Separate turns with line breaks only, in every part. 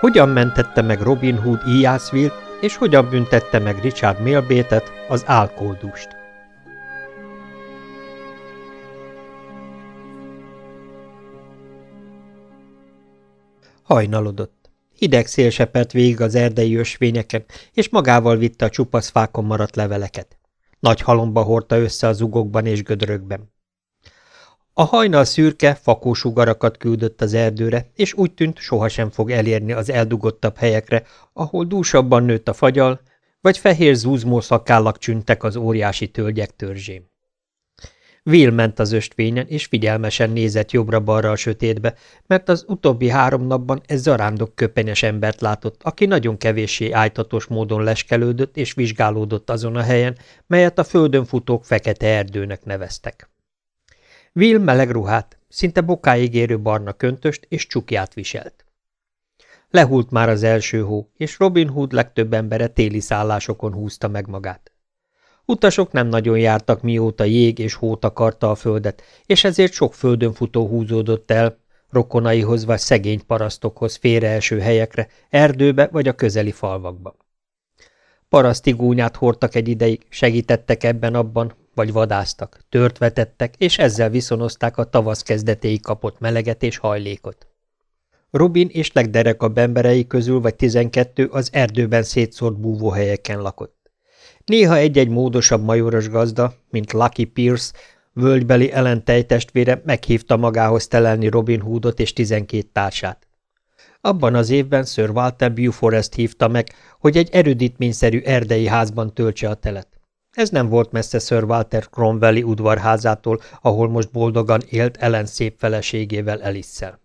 Hogyan mentette meg Robin Hood Ijászvilt, és hogyan büntette meg Richard Milbétet, az álkoldust. Hajnalodott. Hideg szél sepert végig az erdei ösvényeken, és magával vitte a csupasz fákon maradt leveleket. Nagy halomba hordta össze az ugokban és gödrökben. A hajnal szürke, fakósugarakat küldött az erdőre, és úgy tűnt, sohasem fog elérni az eldugottabb helyekre, ahol dúsabban nőtt a fagyal, vagy fehér zúzmó szakállak csüntek az óriási tölgyek törzsén. Will ment az östvényen, és figyelmesen nézett jobbra-balra a sötétbe, mert az utóbbi három napban egy zarándok köpenyes embert látott, aki nagyon kevéssé ájtatos módon leskelődött és vizsgálódott azon a helyen, melyet a földön futók fekete erdőnek neveztek. Will meleg ruhát, szinte bokáig érő barna köntöst és csukját viselt. Lehult már az első hó, és Robin Hood legtöbb embere téli szállásokon húzta meg magát. Utasok nem nagyon jártak, mióta jég és hó takarta a földet, és ezért sok földön futó húzódott el, rokonaihoz vagy szegény parasztokhoz félreeső helyekre, erdőbe vagy a közeli falvakba. Paraszti gúnyát hordtak egy ideig, segítettek ebben-abban, vagy vadáztak, tört vetettek, és ezzel viszonozták a tavasz kezdetéig kapott meleget és hajlékot. Robin és legderekabb emberei közül vagy tizenkettő az erdőben szétszórt búvóhelyeken lakott. Néha egy-egy módosabb majoros gazda, mint Lucky Pierce, völgybeli Ellen tejtestvére meghívta magához telelni Robin Hoodot és tizenkét társát. Abban az évben Sir Walter Beauforest hívta meg, hogy egy erődítményszerű erdei házban töltse a telet. Ez nem volt messze Sir Walter Cromwelli udvarházától, ahol most boldogan élt Ellen szép feleségével Elisszel.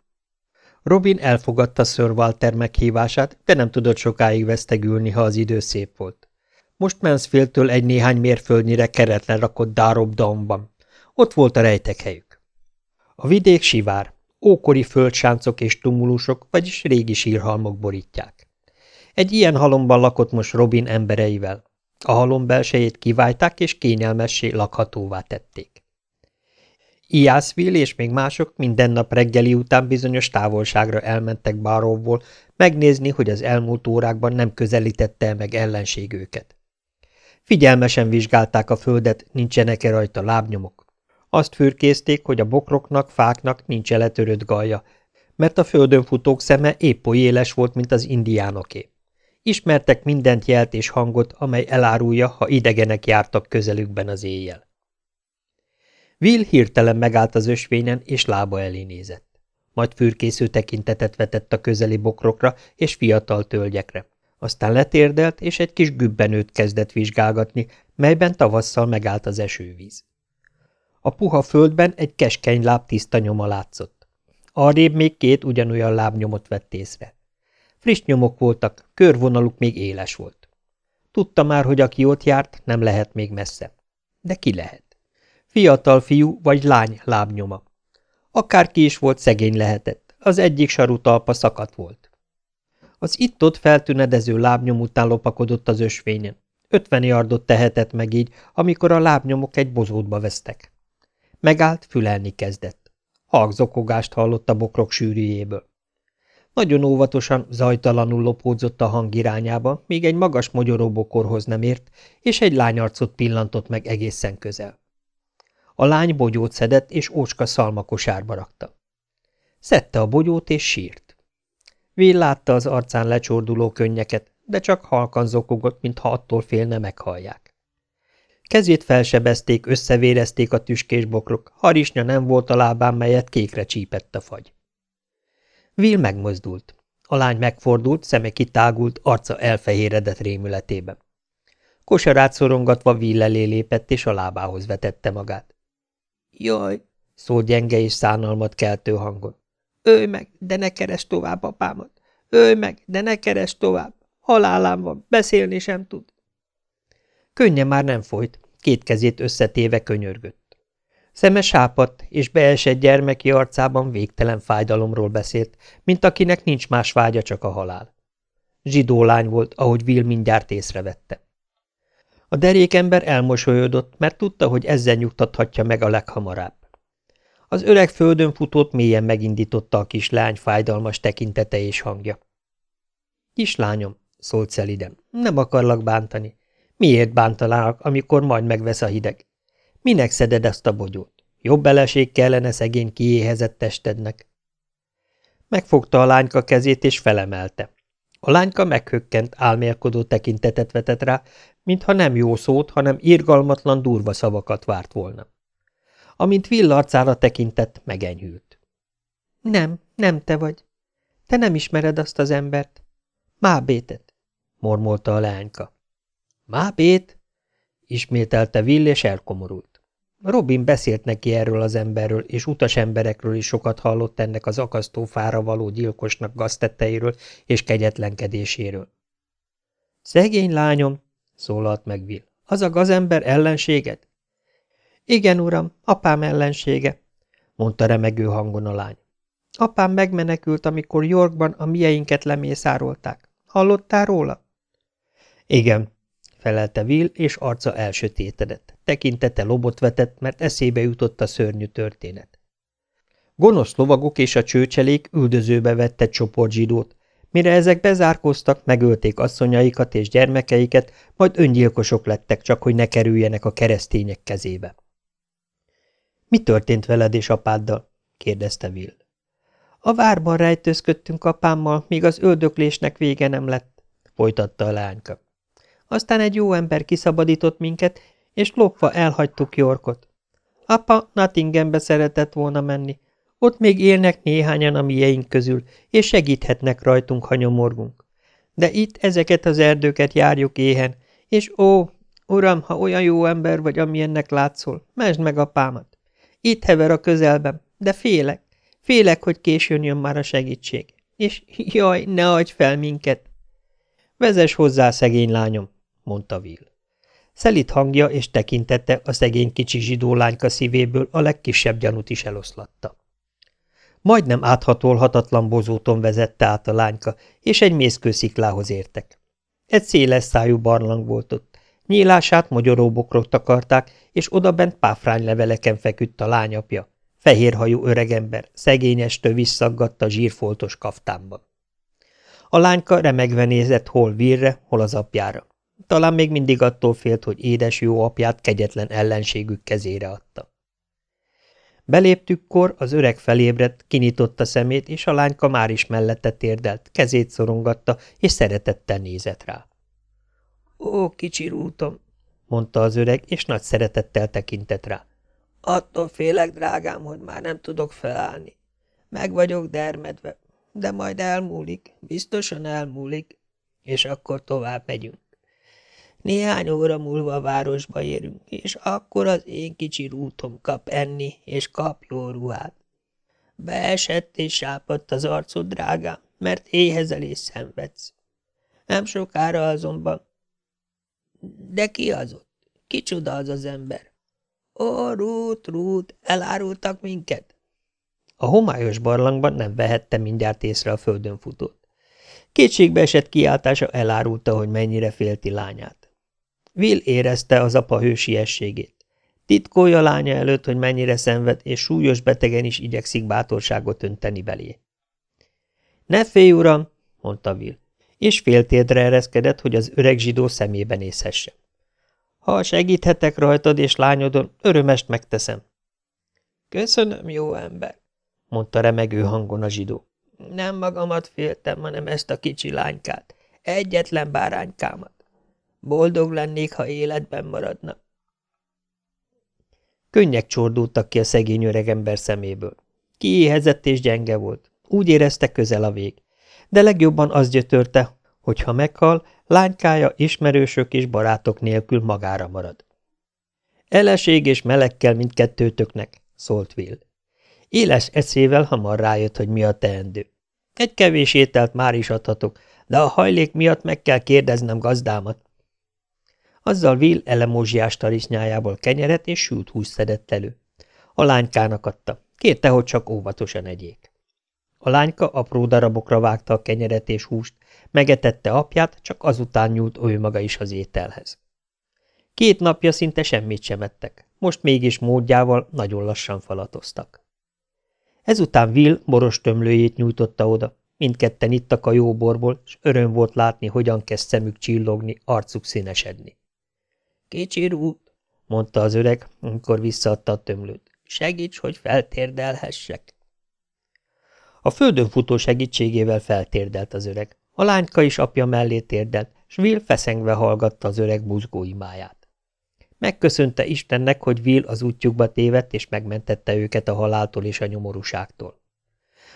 Robin elfogadta Sir Walter meghívását, de nem tudott sokáig vesztegülni, ha az idő szép volt. Most Mansfieldtől egy néhány mérföldnyire keretlen rakott Darob Downban. Ott volt a rejtek helyük. A vidék sivár, ókori földsáncok és tumulusok, vagyis régi sírhalmok borítják. Egy ilyen halomban lakott most Robin embereivel. A halom belsejét kiválták és kényelmessé lakhatóvá tették. Iászville és még mások minden nap reggeli után bizonyos távolságra elmentek Báróból megnézni, hogy az elmúlt órákban nem közelítette meg ellenség őket. Figyelmesen vizsgálták a földet, nincsenek-e rajta lábnyomok. Azt fürkészték, hogy a bokroknak, fáknak nincs letörött galja, mert a földön futók szeme épp oly éles volt, mint az indiánoké. Ismertek mindent jelt és hangot, amely elárulja, ha idegenek jártak közelükben az éjjel. Will hirtelen megállt az ösvényen, és lába elé nézett. Majd fürkésző tekintetet vetett a közeli bokrokra és fiatal tölgyekre. Aztán letérdelt, és egy kis gübbenőt kezdett vizsgálgatni, melyben tavasszal megállt az esővíz. A puha földben egy keskeny láb tiszta nyoma látszott. Arrébb még két ugyanolyan lábnyomot vett észre. Friss nyomok voltak, körvonaluk még éles volt. Tudta már, hogy aki ott járt, nem lehet még messze. De ki lehet? Fiatal fiú vagy lány lábnyoma. Akárki is volt, szegény lehetett. Az egyik sarú talpa szakadt volt. Az itt-ott feltünedező lábnyom után lopakodott az ösvényen. Ötven yardot tehetett meg így, amikor a lábnyomok egy bozótba vesztek. Megállt, fülelni kezdett. Halkzokogást hallott a bokrok sűrűjéből. Nagyon óvatosan, zajtalanul lopódzott a hang irányába, míg egy magas mogyoróbokorhoz nem ért, és egy lányarcot pillantott meg egészen közel. A lány bogyót szedett, és ócska szalmakosárba rakta. Szedte a bogyót, és sírt. Will látta az arcán lecsorduló könnyeket, de csak halkan zokogott, mintha attól félne meghallják. Kezét felsebezték, összevérezték a tüskés bokrok, harisnya nem volt a lábán, melyet kékre csípett a fagy. Will megmozdult. A lány megfordult, szeme kitágult, arca elfehéredett rémületében. Kosarát szorongatva Will elé lépett, és a lábához vetette magát. – Jaj! – szólt gyenge és szánalmat keltő hangon. – Ölj meg, de ne keres tovább apámat! Ölj meg, de ne keres tovább! Halálám van, beszélni sem tud! Könnye már nem folyt, két kezét összetéve könyörgött. Szeme sápadt, és beesett gyermeki arcában végtelen fájdalomról beszélt, mint akinek nincs más vágya, csak a halál. Zsidó lány volt, ahogy Will mindjárt észrevette. A derékember elmosolyodott, mert tudta, hogy ezzel nyugtathatja meg a leghamarabb. Az öreg földön futót mélyen megindította a kislány fájdalmas tekintete és hangja. Kislányom, szólt szeliden, nem akarlak bántani. Miért bántalálak, amikor majd megvesz a hideg? Minek szeded ezt a bogyót? Jobb beleség kellene szegény kiéhezett testednek. Megfogta a lányka kezét és felemelte. A lányka meghökkent, álmélkodó tekintetet vetett rá, mintha nem jó szót, hanem irgalmatlan durva szavakat várt volna. Amint villarcára tekintett, megenyhült. Nem, nem te vagy. Te nem ismered azt az embert. Mábétet, mormolta a lányka. Mábét? ismételte Will, és elkomorult. Robin beszélt neki erről az emberről, és utas emberekről is sokat hallott ennek az akasztófára való gyilkosnak gaztetteiről és kegyetlenkedéséről. Szegény lányom, szólalt meg Will, az a gazember ellenséged? Igen, uram, apám ellensége, mondta remegő hangon a lány. Apám megmenekült, amikor Yorkban a mieinket lemészárolták. Hallottál róla? Igen, felelte Will, és arca elsötétedett. Tekintete lobot vetett, mert eszébe jutott a szörnyű történet. Gonosz lovagok és a csőcselék üldözőbe vette csoport zsidót, mire ezek bezárkóztak, megölték asszonyaikat és gyermekeiket, majd öngyilkosok lettek, csak hogy ne kerüljenek a keresztények kezébe. – Mi történt veled és apáddal? – kérdezte Will. – A várban rejtőzködtünk apámmal, míg az öldöklésnek vége nem lett – folytatta a lányka. Aztán egy jó ember kiszabadított minket, és lopva elhagytuk Yorkot. Apa Nottinghambe szeretett volna menni. Ott még élnek néhányan a mieink közül, és segíthetnek rajtunk, ha nyomorgunk. De itt ezeket az erdőket járjuk éhen, és ó, uram, ha olyan jó ember vagy, amilyennek látszol, mesd meg apámat. Itt hever a közelben, de félek, félek, hogy későn jön már a segítség. És jaj, ne adj fel minket! Vezes hozzá, szegény lányom, mondta Will. Szelit hangja és tekintete a szegény kicsi zsidó lányka szívéből a legkisebb gyanút is eloszlatta. Majdnem áthatolhatatlan bozóton vezette át a lányka, és egy mészkősziklához értek. Egy széles szájú barlang volt ott. Nyílását magyaróbokrok takarták, és odabent páfrányleveleken feküdt a lányapja. Fehérhajú öregember, szegényestől visszaggatta zsírfoltos kaftánban. A lányka remegve nézett hol Virre, hol az apjára. Talán még mindig attól félt, hogy édes jó apját kegyetlen ellenségük kezére adta. Beléptükkor az öreg felébredt, kinyitotta szemét, és a lányka már is mellette térdelt, kezét szorongatta, és szeretettel nézett rá. – Ó, kicsi rútom! – mondta az öreg, és nagy szeretettel tekintett rá. – Attól félek, drágám, hogy már nem tudok felállni. Meg vagyok dermedve, de majd elmúlik, biztosan elmúlik, és akkor tovább megyünk. Néhány óra múlva a városba érünk, és akkor az én kicsi rútom kap enni, és kap jó ruhát. Beesett és sápadt az arcod, drágám, mert éhezelés szenvedsz. Nem sokára azonban... De ki az ott? Kicsoda az az ember? Ó, Rút, Rút, elárultak minket? A homályos barlangban nem vehette mindjárt észre a földön futót. Kétségbe esett kiáltása elárulta, hogy mennyire félti lányát. Will érezte az apa hősiességét. Titkolja lánya előtt, hogy mennyire szenved, és súlyos betegen is igyekszik bátorságot önteni belé. – Ne félj, uram! – mondta Will, és féltérdre ereszkedett, hogy az öreg zsidó szemébe nézhesse. – Ha segíthetek rajtad és lányodon, örömest megteszem. – Köszönöm, jó ember! – mondta remegő hangon a zsidó. – Nem magamat féltem, hanem ezt a kicsi lánykát, egyetlen báránykámat. Boldog lennék, ha életben maradna. Könnyek csordultak ki a szegény öregember szeméből. Kiéhezett és gyenge volt. Úgy érezte közel a vég. De legjobban az gyötörte, hogy ha meghal, lánykája ismerősök és barátok nélkül magára marad. Eleség és meleg kell mindkettőtöknek, szólt Will. Éles eszével hamar rájött, hogy mi a teendő. Egy kevés ételt már is adhatok, de a hajlék miatt meg kell kérdeznem gazdámat. Azzal Will elemózsiás tarisznyájából kenyeret és sült húst szedett elő. A lánykának adta. Kérte, hogy csak óvatosan egyék. A lányka apró darabokra vágta a kenyeret és húst, megetette apját, csak azután nyúlt ő maga is az ételhez. Két napja szinte semmit sem ettek, most mégis módjával nagyon lassan falatoztak. Ezután Will boros tömlőjét nyújtotta oda, Mindketten ittak a jó borból, és öröm volt látni, hogyan kezd szemük csillogni, arcuk színesedni. – Kicsi rút, mondta az öreg, amikor visszaadta a tömlőt. – Segíts, hogy feltérdelhessek. A földön futó segítségével feltérdelt az öreg. A lányka is apja mellé térdelt, s Will feszengve hallgatta az öreg buzgó imáját. Megköszönte Istennek, hogy Will az útjukba tévedt, és megmentette őket a haláltól és a nyomorúságtól.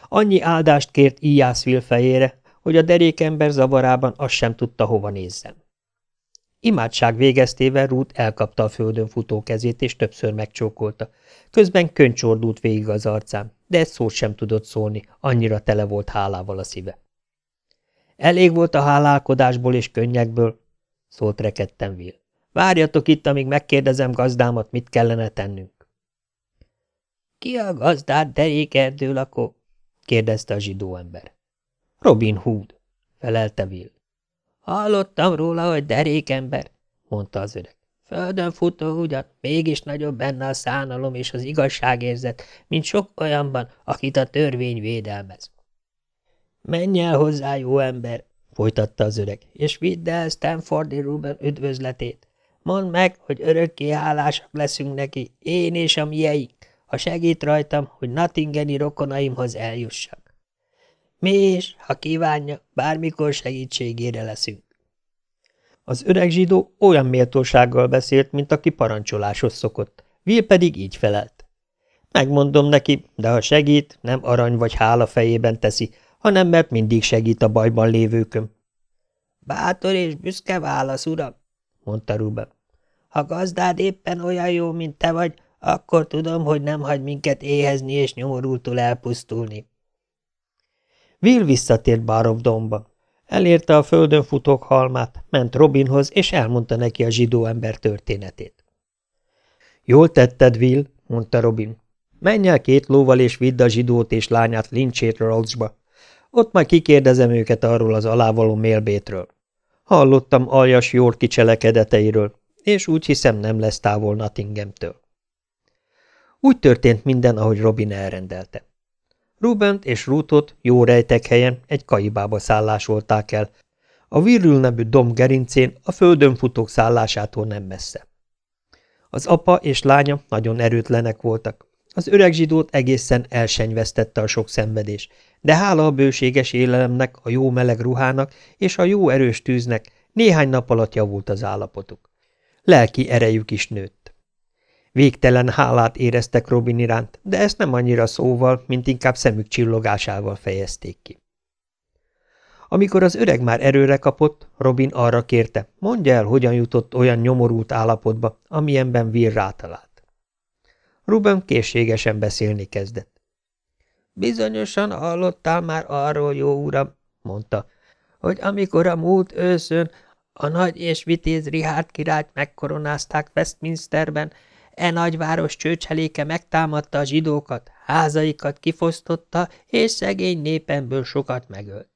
Annyi áldást kért Ijász Will fejére, hogy a derékember zavarában azt sem tudta, hova nézzen. Imádság végeztével Ruth elkapta a földön futó kezét, és többször megcsókolta. Közben könycsordult végig az arcán, de egy szót sem tudott szólni, annyira tele volt hálával a szíve. Elég volt a hálálkodásból és könnyekből, szólt rekedtem Will. Várjatok itt, amíg megkérdezem gazdámat, mit kellene tennünk. Ki a gazdád derékerdő lakó? kérdezte a zsidó ember. Robin Hood, felelte Will. Hallottam róla, hogy derékember, mondta az öreg. Földön futó ugyan, mégis nagyobb benne a szánalom és az igazságérzet, mint sok olyanban, akit a törvény védelmez. Menj el hozzá, jó ember, folytatta az öreg, és vidd el Stanfordi Ruben üdvözletét. Mondd meg, hogy örökké hálásak leszünk neki, én és a mieink, ha segít rajtam, hogy Natingeni rokonaimhoz eljussak. Mi is, ha kívánja, bármikor segítségére leszünk. Az öreg zsidó olyan méltósággal beszélt, mint aki parancsoláshoz szokott. Will pedig így felelt. Megmondom neki, de ha segít, nem arany vagy hála fejében teszi, hanem mert mindig segít a bajban lévőkön. Bátor és büszke válasz, uram, mondta Ruben. Ha gazdád éppen olyan jó, mint te vagy, akkor tudom, hogy nem hagy minket éhezni és nyomorultul elpusztulni. Will visszatért Bárobdomba. Elérte a földön futók halmát, ment Robinhoz, és elmondta neki a zsidó ember történetét. Jól tetted, Will, mondta Robin. Menj el két lóval, és vidd a zsidót és lányát Lynchét Rolcsba. Ott majd kikérdezem őket arról az alávaló mélbétről. Hallottam aljas Yorki cselekedeteiről, és úgy hiszem nem lesz távol Nottinghamtől. Úgy történt minden, ahogy Robin elrendelte. Rubent és Ruthot jó rejtek helyen egy kaibába szállásolták el, a Virül nevű domb gerincén a földön futók szállásától nem messze. Az apa és lánya nagyon erőtlenek voltak. Az öreg zsidót egészen elsenyvesztette a sok szenvedés, de hála a bőséges élelemnek, a jó meleg ruhának és a jó erős tűznek néhány nap alatt javult az állapotuk. Lelki erejük is nőtt. Végtelen hálát éreztek Robin iránt, de ezt nem annyira szóval, mint inkább szemük csillogásával fejezték ki. Amikor az öreg már erőre kapott, Robin arra kérte, mondja el, hogyan jutott olyan nyomorult állapotba, amilyenben Will rátalált. Ruben készségesen beszélni kezdett. Bizonyosan hallottál már arról, jó uram, mondta, hogy amikor a múlt őszön a nagy és vitéz Richard királyt megkoronázták Westminsterben, E nagyváros csőcseléke megtámadta a zsidókat, házaikat kifosztotta, és szegény népemből sokat megölt.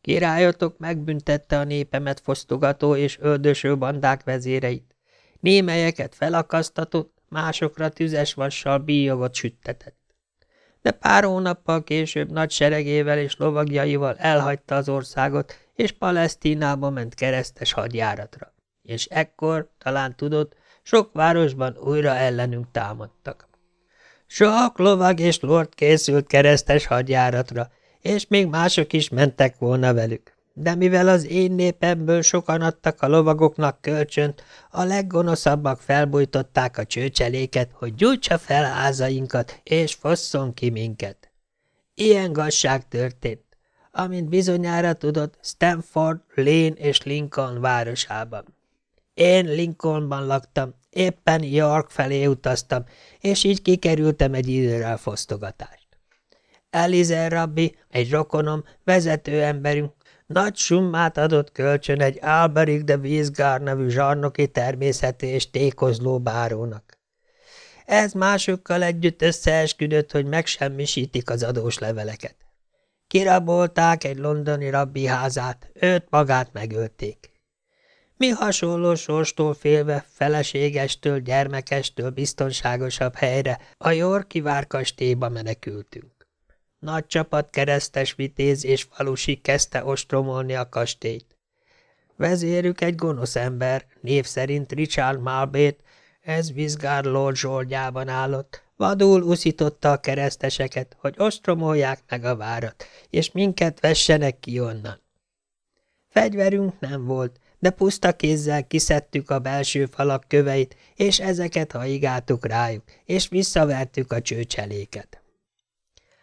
Királyotok megbüntette a népemet fosztogató és öldöső bandák vezéreit. Némelyeket felakasztatott, másokra tüzes vassal bíjogot süttetett. De pár hónappal később nagy seregével és lovagjaival elhagyta az országot, és Palesztinába ment keresztes hadjáratra. És ekkor, talán tudod, sok városban újra ellenünk támadtak. Sok lovag és lord készült keresztes hadjáratra, és még mások is mentek volna velük. De mivel az én népemből sokan adtak a lovagoknak kölcsönt, a leggonoszabbak felbújtották a csőcseléket, hogy gyújtsa fel házainkat, és fosszon ki minket. Ilyen gazság történt, amint bizonyára tudod, Stanford, Lane és Lincoln városában. Én Lincolnban laktam, éppen York felé utaztam, és így kikerültem egy időre a fosztogatást. Elizer rabbi, egy rokonom, vezető emberünk, nagy summát adott kölcsön egy Alberic de Wiesgár nevű zsarnoki természeti és tékozló bárónak. Ez másokkal együtt összeesküdött, hogy megsemmisítik az adós leveleket. Kirabolták egy londoni rabbi házát, őt magát megölték. Mi hasonló sorstól félve, feleségestől, gyermekestől biztonságosabb helyre, a Yorki várkastélyba menekültünk.
nagy csapat keresztes vitéz és falusi kezdte ostromolni a kastélyt. Vezérük egy gonosz ember, név szerint Richard Malbét, ez Vizgár Lord zsoldjában állott, vadul uszította a kereszteseket, hogy ostromolják meg a várat, és minket vessenek ki onnan. Fegyverünk nem volt, de puszta kézzel kiszedtük a belső falak köveit, és ezeket haigáltuk rájuk, és visszavertük a csőcseléket.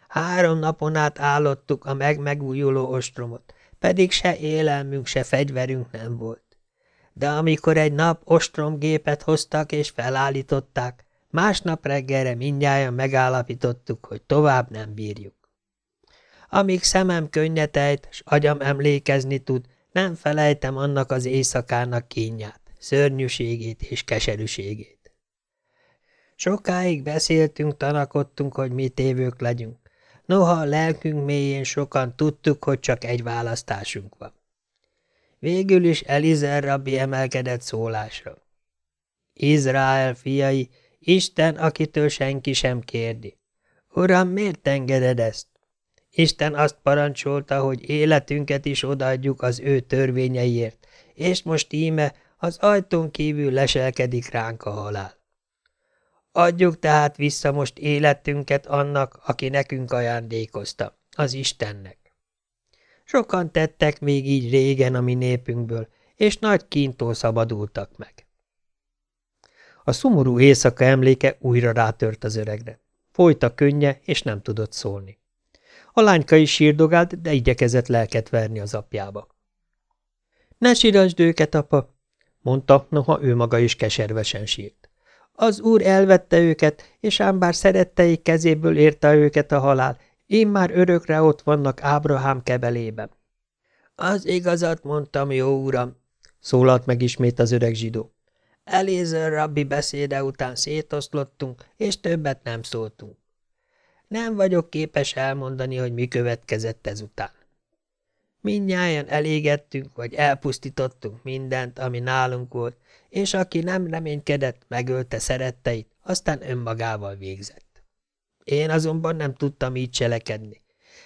Három napon át állottuk a meg-megújuló ostromot, pedig se élelmünk, se fegyverünk nem volt. De amikor egy nap ostromgépet hoztak és felállították, másnap reggelre mindjárt megállapítottuk, hogy tovább nem bírjuk. Amíg szemem könnyetejt, s agyam emlékezni tud, nem felejtem annak az éjszakának kínját, szörnyűségét és keserűségét. Sokáig beszéltünk, tanakodtunk, hogy mi tévők legyünk. Noha a lelkünk mélyén sokan tudtuk, hogy csak egy választásunk van. Végül is Elizer rabbi emelkedett szólásra. Izrael fiai, Isten, akitől senki sem kérdi. Uram, miért engeded ezt? Isten azt parancsolta, hogy életünket is odaadjuk az ő törvényeiért, és most íme az ajtón kívül leselkedik ránk a halál. Adjuk tehát vissza most életünket annak, aki nekünk ajándékozta, az Istennek. Sokan tettek még így régen a mi népünkből, és nagy kintól szabadultak meg. A szomorú éjszaka emléke újra rátört az öregre. Folyt a könnye, és nem tudott szólni. A lányka is sírdogált, de igyekezett lelket verni az apjába. – Ne sírasd őket, apa! – mondta, noha ő maga is keservesen sírt. Az úr elvette őket, és ám bár szeretteik kezéből érte őket a halál, én már örökre ott vannak Ábrahám kebelében. Az igazat mondtam, jó uram, szólalt meg ismét az öreg zsidó. Elézer rabbi beszéde után szétoszlottunk, és többet nem szóltunk. Nem vagyok képes elmondani, hogy mi következett ezután. Mindnyájan elégettünk, vagy elpusztítottunk mindent, ami nálunk volt, és aki nem reménykedett, megölte szeretteit, aztán önmagával végzett. Én azonban nem tudtam így cselekedni.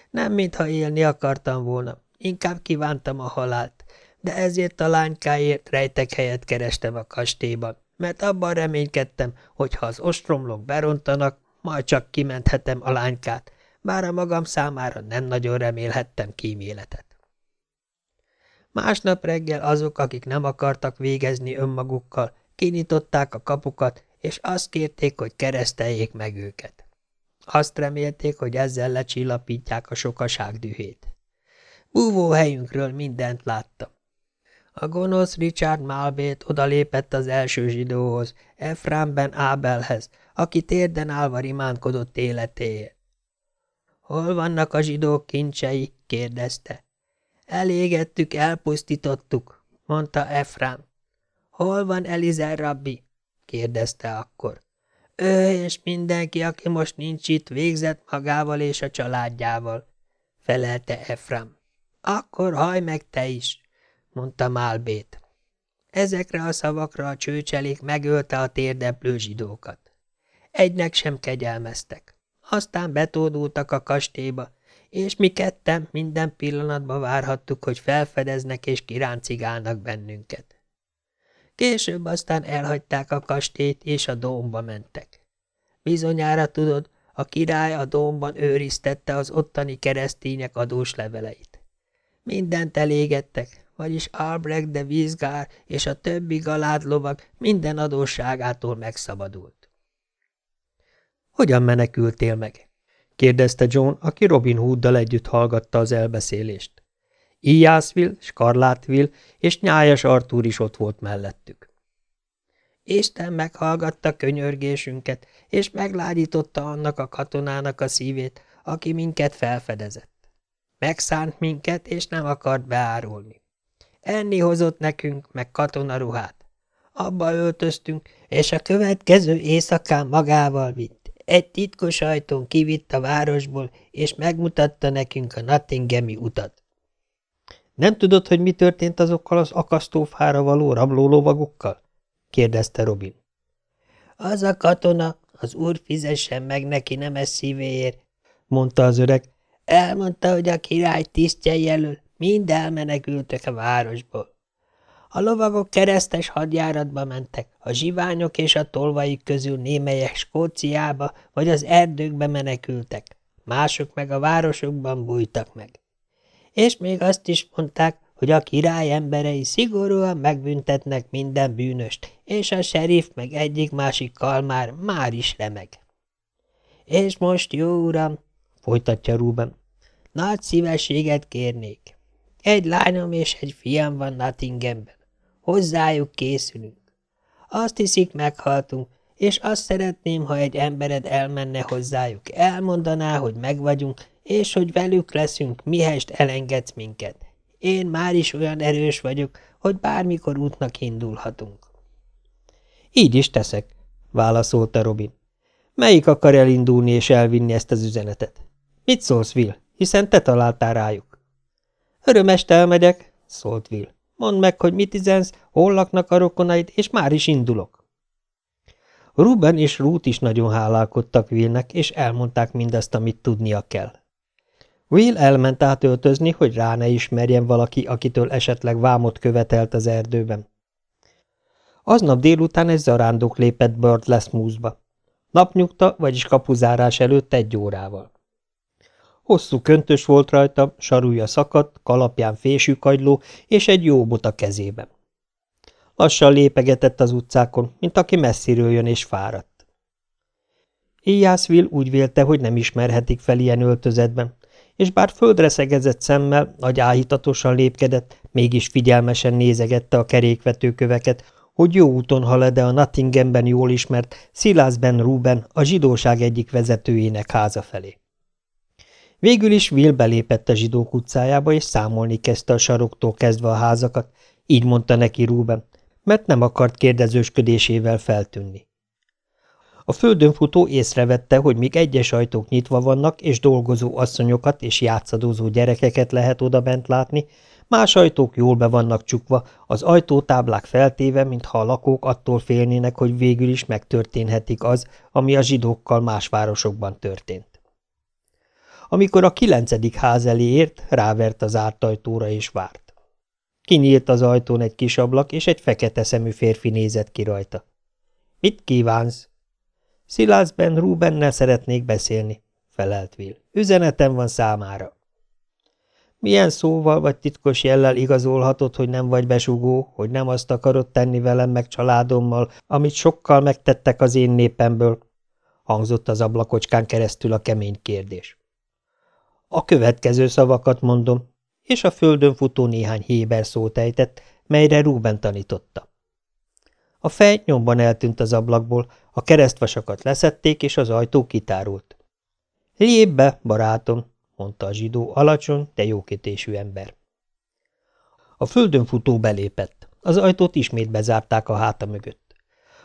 Nem, mintha élni akartam volna, inkább kívántam a halált, de ezért a lánykáért rejtek helyet kerestem a kastélyban, mert abban reménykedtem, hogy ha az ostromlók berontanak, majd csak kimenthetem a lánykát, bár a magam számára nem nagyon remélhettem kíméletet. Másnap reggel azok, akik nem akartak végezni önmagukkal, kinyitották a kapukat, és azt kérték, hogy kereszteljék meg őket. Azt remélték, hogy ezzel lecsillapítják a sokaság dühét. helyünkről mindent láttam. A gonosz Richard Malbét odalépett az első zsidóhoz, Efrámben Ábelhez, aki térden állva rimánkodott életéért. Hol vannak a zsidók kincsei? kérdezte. Elégettük, elpusztítottuk, mondta Efrám. Hol van Elizer rabbi? kérdezte akkor. Ő és mindenki, aki most nincs itt, végzett magával és a családjával, felelte Efrám. Akkor haj meg te is, mondta Málbét. Ezekre a szavakra a csőcselék megölte a térdeplő zsidókat. Egynek sem kegyelmeztek. Aztán betódultak a kastélyba, és mi ketten minden pillanatban várhattuk, hogy felfedeznek és kiráncigálnak bennünket. Később aztán elhagyták a kastélyt, és a dómba mentek. Bizonyára tudod, a király a dómban őriztette az ottani keresztények adós leveleit. Mindent elégettek, vagyis Albrecht de Vízgár és a többi galád lovag minden adósságától megszabadult. Hogyan menekültél meg? kérdezte John, aki Robin Hooddal együtt hallgatta az elbeszélést. Ijászville, Skarlátville és Nyájas Artúr is ott volt mellettük. Isten meghallgatta könyörgésünket, és meglágyította annak a katonának a szívét, aki minket felfedezett. Megszánt minket, és nem akart beárulni. Enni hozott nekünk, meg katonaruhát. Abba öltöztünk, és a következő éjszakán magával vitt. Egy titkos ajtón kivitt a városból, és megmutatta nekünk a Nottinghami utat. Nem tudod, hogy mi történt azokkal az akasztófára való rablólovagokkal? kérdezte Robin. Az a katona, az úr fizessen meg neki nemes szívéért, mondta az öreg, Elmondta, hogy a király tisztje jelöl, mind elmenekültek a városból. A lovagok keresztes hadjáratba mentek, a zsiványok és a tolvaik közül némelyek Skóciába vagy az erdőkbe menekültek, mások meg a városokban bújtak meg. És még azt is mondták, hogy a király emberei szigorúan megbüntetnek minden bűnöst, és a serif meg egyik-másik kalmár már is remeg. És most, jó uram, folytatja Ruben, nagy szívességet kérnék. Egy lányom és egy fiam van Nottinghamben. Hozzájuk készülünk. Azt hiszik, meghaltunk, és azt szeretném, ha egy embered elmenne hozzájuk, elmondaná, hogy megvagyunk, és hogy velük leszünk, mihest elengedsz minket. Én már is olyan erős vagyok, hogy bármikor útnak indulhatunk.
Így is teszek, válaszolta Robin. Melyik akar elindulni és elvinni ezt az üzenetet? Mit szólsz, Will, hiszen te találtál rájuk? Örömest elmegyek, szólt Will. Mondd meg, hogy mit üzensz, hol laknak a rokonaid, és már is indulok. Ruben és Ruth is nagyon hálálkodtak Willnek, és elmondták mindazt, amit tudnia kell. Will elment átöltözni, hogy rá ne ismerjen valaki, akitől esetleg vámot követelt az erdőben. Aznap délután egy zarándok lépett Bird Lesmouthba. Napnyugta, vagyis kapuzárás előtt egy órával. Hosszú köntös volt rajta, sarúja szakadt, kalapján fésű kagyló és egy jó a kezében. Lassan lépegetett az utcákon, mint aki messziről jön és fáradt. Ijászvil úgy vélte, hogy nem ismerhetik fel ilyen öltözetben, és bár földre szegezett szemmel, nagy áhítatosan lépkedett, mégis figyelmesen nézegette a kerékvetőköveket, hogy jó úton halad-e a Nottinghamben jól ismert Silasben Ruben, a zsidóság egyik vezetőjének háza felé. Végül is Will belépett a zsidók utcájába, és számolni kezdte a saroktól kezdve a házakat, így mondta neki Ruben, mert nem akart kérdezősködésével feltűnni. A földön futó észrevette, hogy míg egyes ajtók nyitva vannak, és dolgozó asszonyokat és játszadózó gyerekeket lehet odabent látni, más ajtók jól be vannak csukva, az ajtótáblák feltéve, mintha a lakók attól félnének, hogy végül is megtörténhetik az, ami a zsidókkal más városokban történt. Amikor a kilencedik ház elé ért, rávert az árt ajtóra és várt. Kinyílt az ajtón egy kis ablak, és egy fekete szemű férfi nézett ki rajta. – Mit kívánsz? – Szilászben Rubennel szeretnék beszélni – felelt Will. – Üzenetem van számára. – Milyen szóval vagy titkos jellel igazolhatod, hogy nem vagy besugó, hogy nem azt akarod tenni velem meg családommal, amit sokkal megtettek az én népemből? – hangzott az ablakocskán keresztül a kemény kérdés. A következő szavakat mondom, és a földön futó néhány héber szót ejtett, melyre Ruben tanította. A fej nyomban eltűnt az ablakból, a keresztvasakat leszették, és az ajtó kitárult. – Lép be, barátom! – mondta a zsidó, alacsony, de jókítésű ember. A földön futó belépett. Az ajtót ismét bezárták a háta mögött.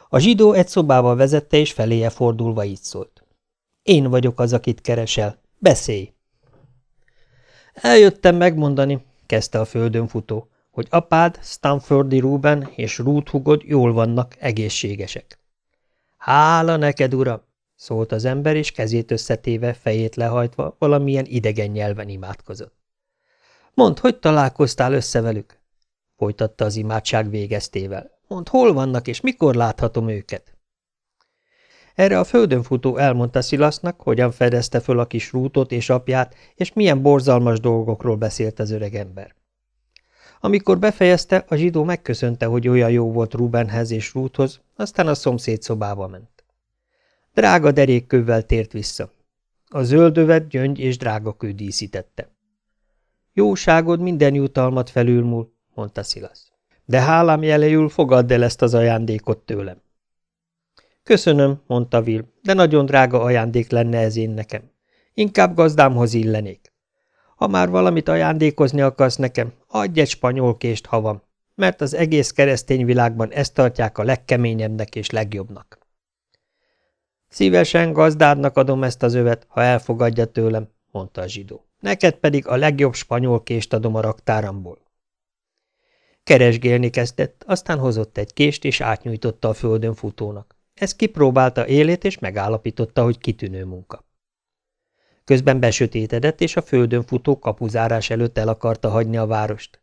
A zsidó egy szobával vezette, és feléje fordulva így szólt. – Én vagyok az, akit keresel. Beszélj! Eljöttem megmondani, kezdte a földön futó, hogy apád, Stanfordi Ruben és Ruth hugod jól vannak, egészségesek. Hála neked, uram! szólt az ember, és kezét összetéve, fejét lehajtva valamilyen idegen nyelven imádkozott. Mondd, hogy találkoztál össze velük? folytatta az imádság végeztével. Mondd, hol vannak, és mikor láthatom őket? Erre a földön futó elmondta Szilasznak, hogyan fedezte föl a kis rútot és apját, és milyen borzalmas dolgokról beszélt az öregember. Amikor befejezte, a zsidó megköszönte, hogy olyan jó volt Rubenhez és Rúthoz, aztán a szomszéd szobába ment. Drága derékkővel tért vissza. A zöldövet gyöngy és drága kő díszítette. Jóságod minden jutalmat felülmúl, mondta Szilasz. De hálám jelejül fogadd el ezt az ajándékot tőlem. Köszönöm, mondta Will, de nagyon drága ajándék lenne ez én nekem. Inkább gazdámhoz illenék. Ha már valamit ajándékozni akarsz nekem, adj egy spanyol kést, ha van, mert az egész keresztény világban ezt tartják a legkeményebbnek és legjobbnak. Szívesen gazdádnak adom ezt az övet, ha elfogadja tőlem, mondta a zsidó. Neked pedig a legjobb spanyol kést adom a raktáramból. Keresgélni kezdett, aztán hozott egy kést, és átnyújtotta a földön futónak. Ez kipróbálta élét, és megállapította, hogy kitűnő munka. Közben besötétedett, és a földön futó kapuzárás előtt el akarta hagyni a várost.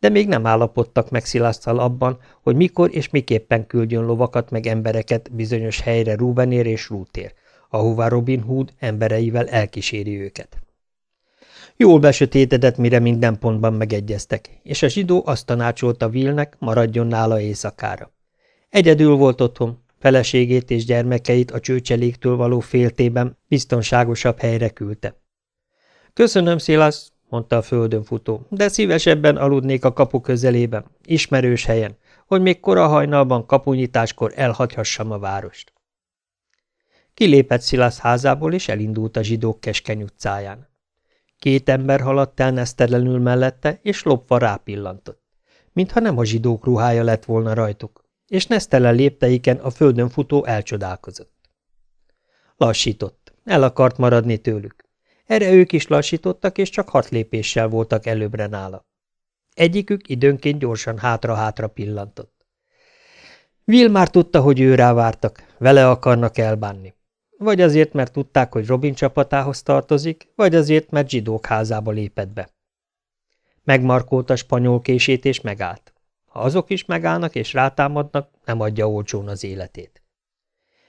De még nem állapodtak meg Szilasztal abban, hogy mikor és miképpen küldjön lovakat meg embereket bizonyos helyre Rubenér és Rútér, ahová Robin Hood embereivel elkíséri őket. Jól besötétedett, mire minden pontban megegyeztek, és a zsidó azt tanácsolta Vilnek, maradjon nála éjszakára. Egyedül volt otthon, feleségét és gyermekeit a csőcseléktől való féltében biztonságosabb helyre küldte. Köszönöm, Szilasz, mondta a földön futó, de szívesebben aludnék a kapu közelében, ismerős helyen, hogy még kora hajnalban kapunyításkor elhagyhassam a várost. Kilépett Szilasz házából, és elindult a zsidók keskeny utcáján. Két ember haladt el nesztelenül mellette, és lopva rápillantott, mintha nem a zsidók ruhája lett volna rajtuk, és nesztelen lépteiken a földön futó elcsodálkozott. Lassított, el akart maradni tőlük. Erre ők is lassítottak, és csak hat lépéssel voltak előbbre nála. Egyikük időnként gyorsan hátra-hátra pillantott. Will már tudta, hogy őrá vártak, vele akarnak elbánni. Vagy azért, mert tudták, hogy Robin csapatához tartozik, vagy azért, mert zsidók házába lépett be. Megmarkolt a spanyol kését és megállt. Ha azok is megállnak és rátámadnak, nem adja olcsón az életét.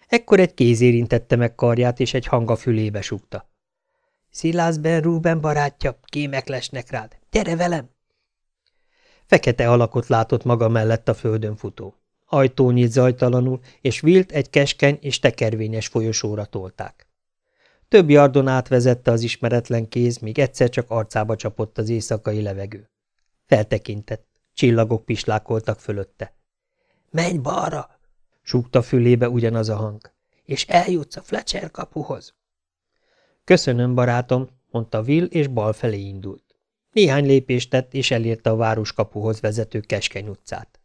Ekkor egy kéz érintette meg karját, és egy hang a fülébe súgta. Szilász Ben Ruben barátja, kémek lesnek rád. Gyere velem! Fekete alakot látott maga mellett a földön futó. Ajtó nyit zajtalanul, és Wilt egy keskeny és tekervényes folyosóra tolták. Több yardon átvezette az ismeretlen kéz, míg egyszer csak arcába csapott az éjszakai levegő. Feltekintett, csillagok pislákoltak fölötte. – Menj balra! – súgta fülébe ugyanaz a hang. – És eljutsz a Fletcher kapuhoz. – Köszönöm, barátom – mondta Will, és bal felé indult. Néhány lépést tett, és elérte a városkapuhoz vezető keskeny utcát.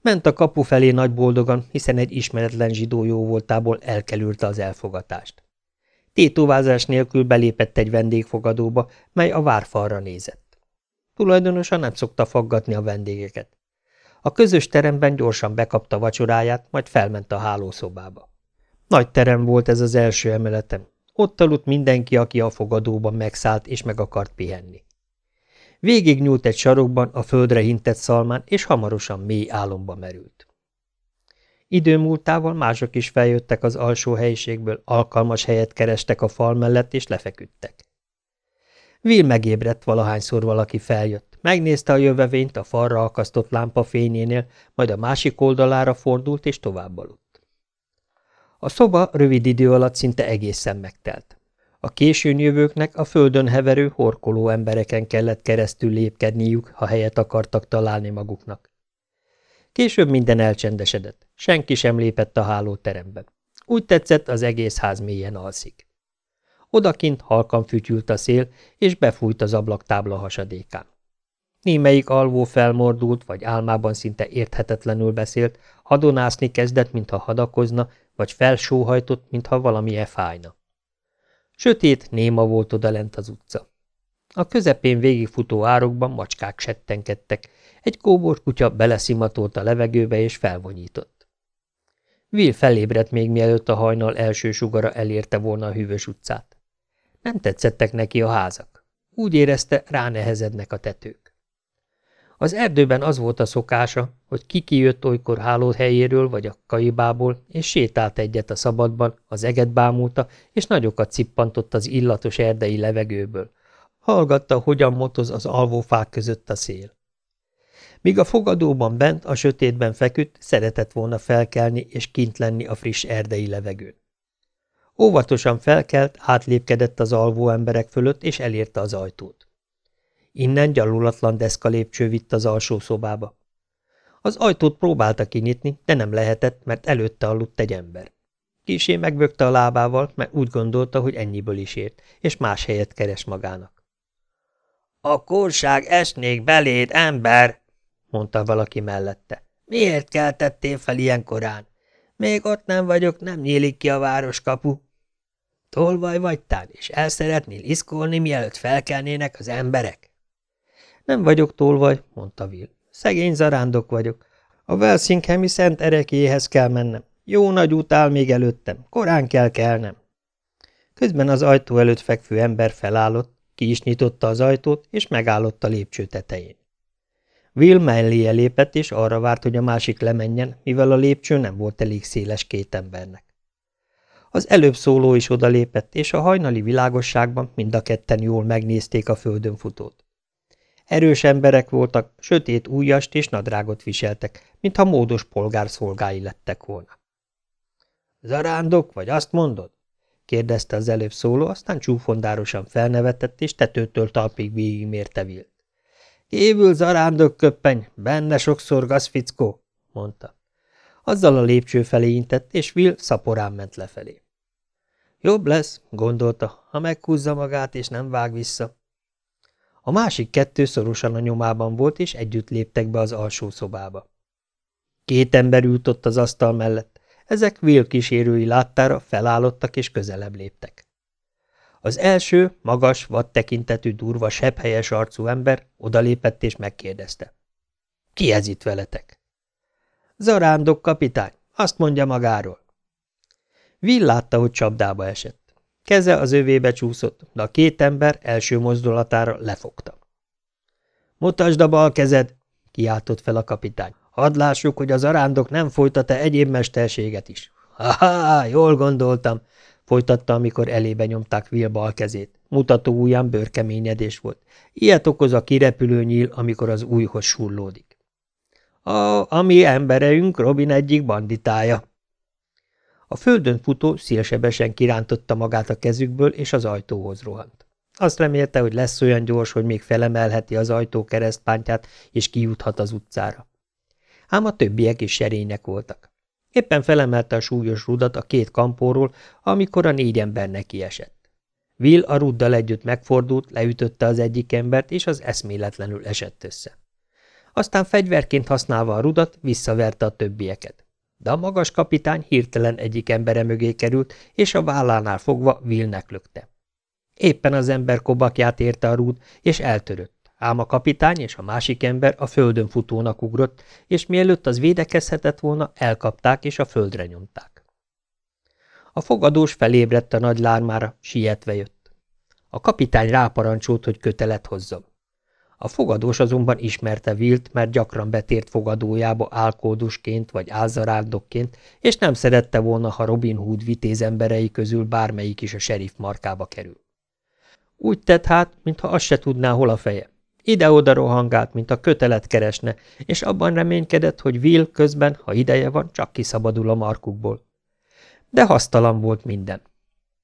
Ment a kapu felé nagy boldogan, hiszen egy ismeretlen zsidó jó voltából elkerülte az elfogatást. Tétovázás nélkül belépett egy vendégfogadóba, mely a várfalra nézett. Tulajdonosa nem szokta faggatni a vendégeket. A közös teremben gyorsan bekapta vacsoráját, majd felment a hálószobába. Nagy terem volt ez az első emeleten. Ott aludt mindenki, aki a fogadóban megszállt és meg akart pihenni. Végig nyúlt egy sarokban a földre hintett szalmán, és hamarosan mély álomba merült. Idő múltával mások is feljöttek az alsó helyiségből, alkalmas helyet kerestek a fal mellett, és lefeküdtek. Will megébredt valahányszor valaki feljött, megnézte a jövevényt a falra akasztott lámpa fényénél, majd a másik oldalára fordult, és tovább aludt. A szoba rövid idő alatt szinte egészen megtelt. A későn jövőknek a földön heverő, horkoló embereken kellett keresztül lépkedniük, ha helyet akartak találni maguknak. Később minden elcsendesedett, senki sem lépett a hálóterembe. Úgy tetszett, az egész ház mélyen alszik. Odakint halkan fütyült a szél, és befújt az ablaktábla hasadékán. Némelyik alvó felmordult, vagy álmában szinte érthetetlenül beszélt, hadonászni kezdett, mintha hadakozna, vagy felsóhajtott, mintha valami e fájna. Sötét, néma volt odalent az utca. A közepén végigfutó árokban macskák settenkedtek, egy kóbor kutya beleszimatolt a levegőbe és felvonyított. Will felébredt még mielőtt a hajnal első sugara elérte volna a hűvös utcát. Nem tetszettek neki a házak. Úgy érezte, ránehezednek a tetők. Az erdőben az volt a szokása, hogy kiki jött olykor hálót helyéről vagy a kaibából, és sétált egyet a szabadban, az eget bámulta, és nagyokat cippantott az illatos erdei levegőből. Hallgatta, hogyan motoz az alvófák között a szél. Míg a fogadóban bent, a sötétben feküdt, szeretett volna felkelni és kint lenni a friss erdei levegőn. Óvatosan felkelt, átlépkedett az alvó emberek fölött, és elérte az ajtót. Innen gyalulatlan deszka lépcső vitt az alsó szobába. Az ajtót próbálta kinyitni, de nem lehetett, mert előtte aludt egy ember. Kisé megbökte a lábával, mert úgy gondolta, hogy ennyiből is ért, és más helyet keres magának. – A kurság esnék beléd, ember! – mondta valaki mellette. – Miért keltettél fel ilyen korán? Még ott nem vagyok, nem nyílik ki a városkapu. – Tolvaj vagytál, és el szeretnél iszkolni, mielőtt felkelnének az emberek? Nem vagyok tolvaj, mondta Will. Szegény zarándok vagyok. A Welsinghami szent erekéhez kell mennem. Jó nagy út áll még előttem. Korán kell kelnem. Közben az ajtó előtt fekvő ember felállott, ki is nyitotta az ajtót, és megállott a lépcső tetején. Will melléje lépett, és arra várt, hogy a másik lemenjen, mivel a lépcső nem volt elég széles két embernek. Az előbb szóló is odalépett, és a hajnali világosságban mind a ketten jól megnézték a földön futót. Erős emberek voltak, sötét újast és nadrágot viseltek, mintha módos polgár szolgái lettek volna. – Zarándok, vagy azt mondod? – kérdezte az előbb szóló, aztán csúfondárosan felnevetett, és tetőtől talpig végigmérte Vilt. – Kívül zarándok köppeny, benne sokszor gazfickó – mondta. Azzal a lépcső felé intett, és Will szaporán ment lefelé. Jobb lesz, gondolta, ha meghúzza magát, és nem vág vissza. A másik kettő szorosan a nyomában volt, és együtt léptek be az alsó szobába. Két ember ült ott az asztal mellett, ezek Will kísérői láttára felállottak és közelebb léptek. Az első, magas, vad tekintetű, durva, sebhelyes arcú ember odalépett és megkérdezte. Ki ez itt veletek? Zarándok kapitány, azt mondja magáról. Will látta, hogy csapdába esett. Keze az övébe csúszott, de a két ember első mozdulatára lefogta. – Mutasd a bal kezed! – kiáltott fel a kapitány. – Hadd lássuk, hogy az arándok nem folytat-e egyéb mesterséget is. – Ha-ha, jól gondoltam! – folytatta, amikor elébe nyomták Will bal kezét. Mutató ujján bőrkeményedés volt. Ilyet okoz a kirepülő nyíl, amikor az újhoz sullódik. – A, ami embereünk Robin egyik banditája – a földön futó szélsebesen kirántotta magát a kezükből, és az ajtóhoz rohant. Azt remélte, hogy lesz olyan gyors, hogy még felemelheti az ajtó keresztpántját, és kijuthat az utcára. Ám a többiek is serények voltak. Éppen felemelte a súlyos rudat a két kampóról, amikor a négy ember neki esett. Will a ruddal együtt megfordult, leütötte az egyik embert, és az eszméletlenül esett össze. Aztán fegyverként használva a rudat, visszaverte a többieket de a magas kapitány hirtelen egyik embere mögé került, és a vállánál fogva Willnek lökte. Éppen az ember kobakját érte a rúd, és eltörött, ám a kapitány és a másik ember a földön futónak ugrott, és mielőtt az védekezhetett volna, elkapták és a földre nyomták. A fogadós felébredt a nagy lármára, sietve jött. A kapitány ráparancsolt, hogy kötelet hozzon. A fogadós azonban ismerte Vilt, mert gyakran betért fogadójába álkoldusként vagy álzarándokként, és nem szerette volna, ha Robin Hood vitéz emberei közül bármelyik is a sheriff markába kerül. Úgy tett hát, mintha azt se tudná, hol a feje. Ide-oda rohangált, mint a kötelet keresne, és abban reménykedett, hogy Will közben, ha ideje van, csak kiszabadul a markukból. De hasztalan volt minden.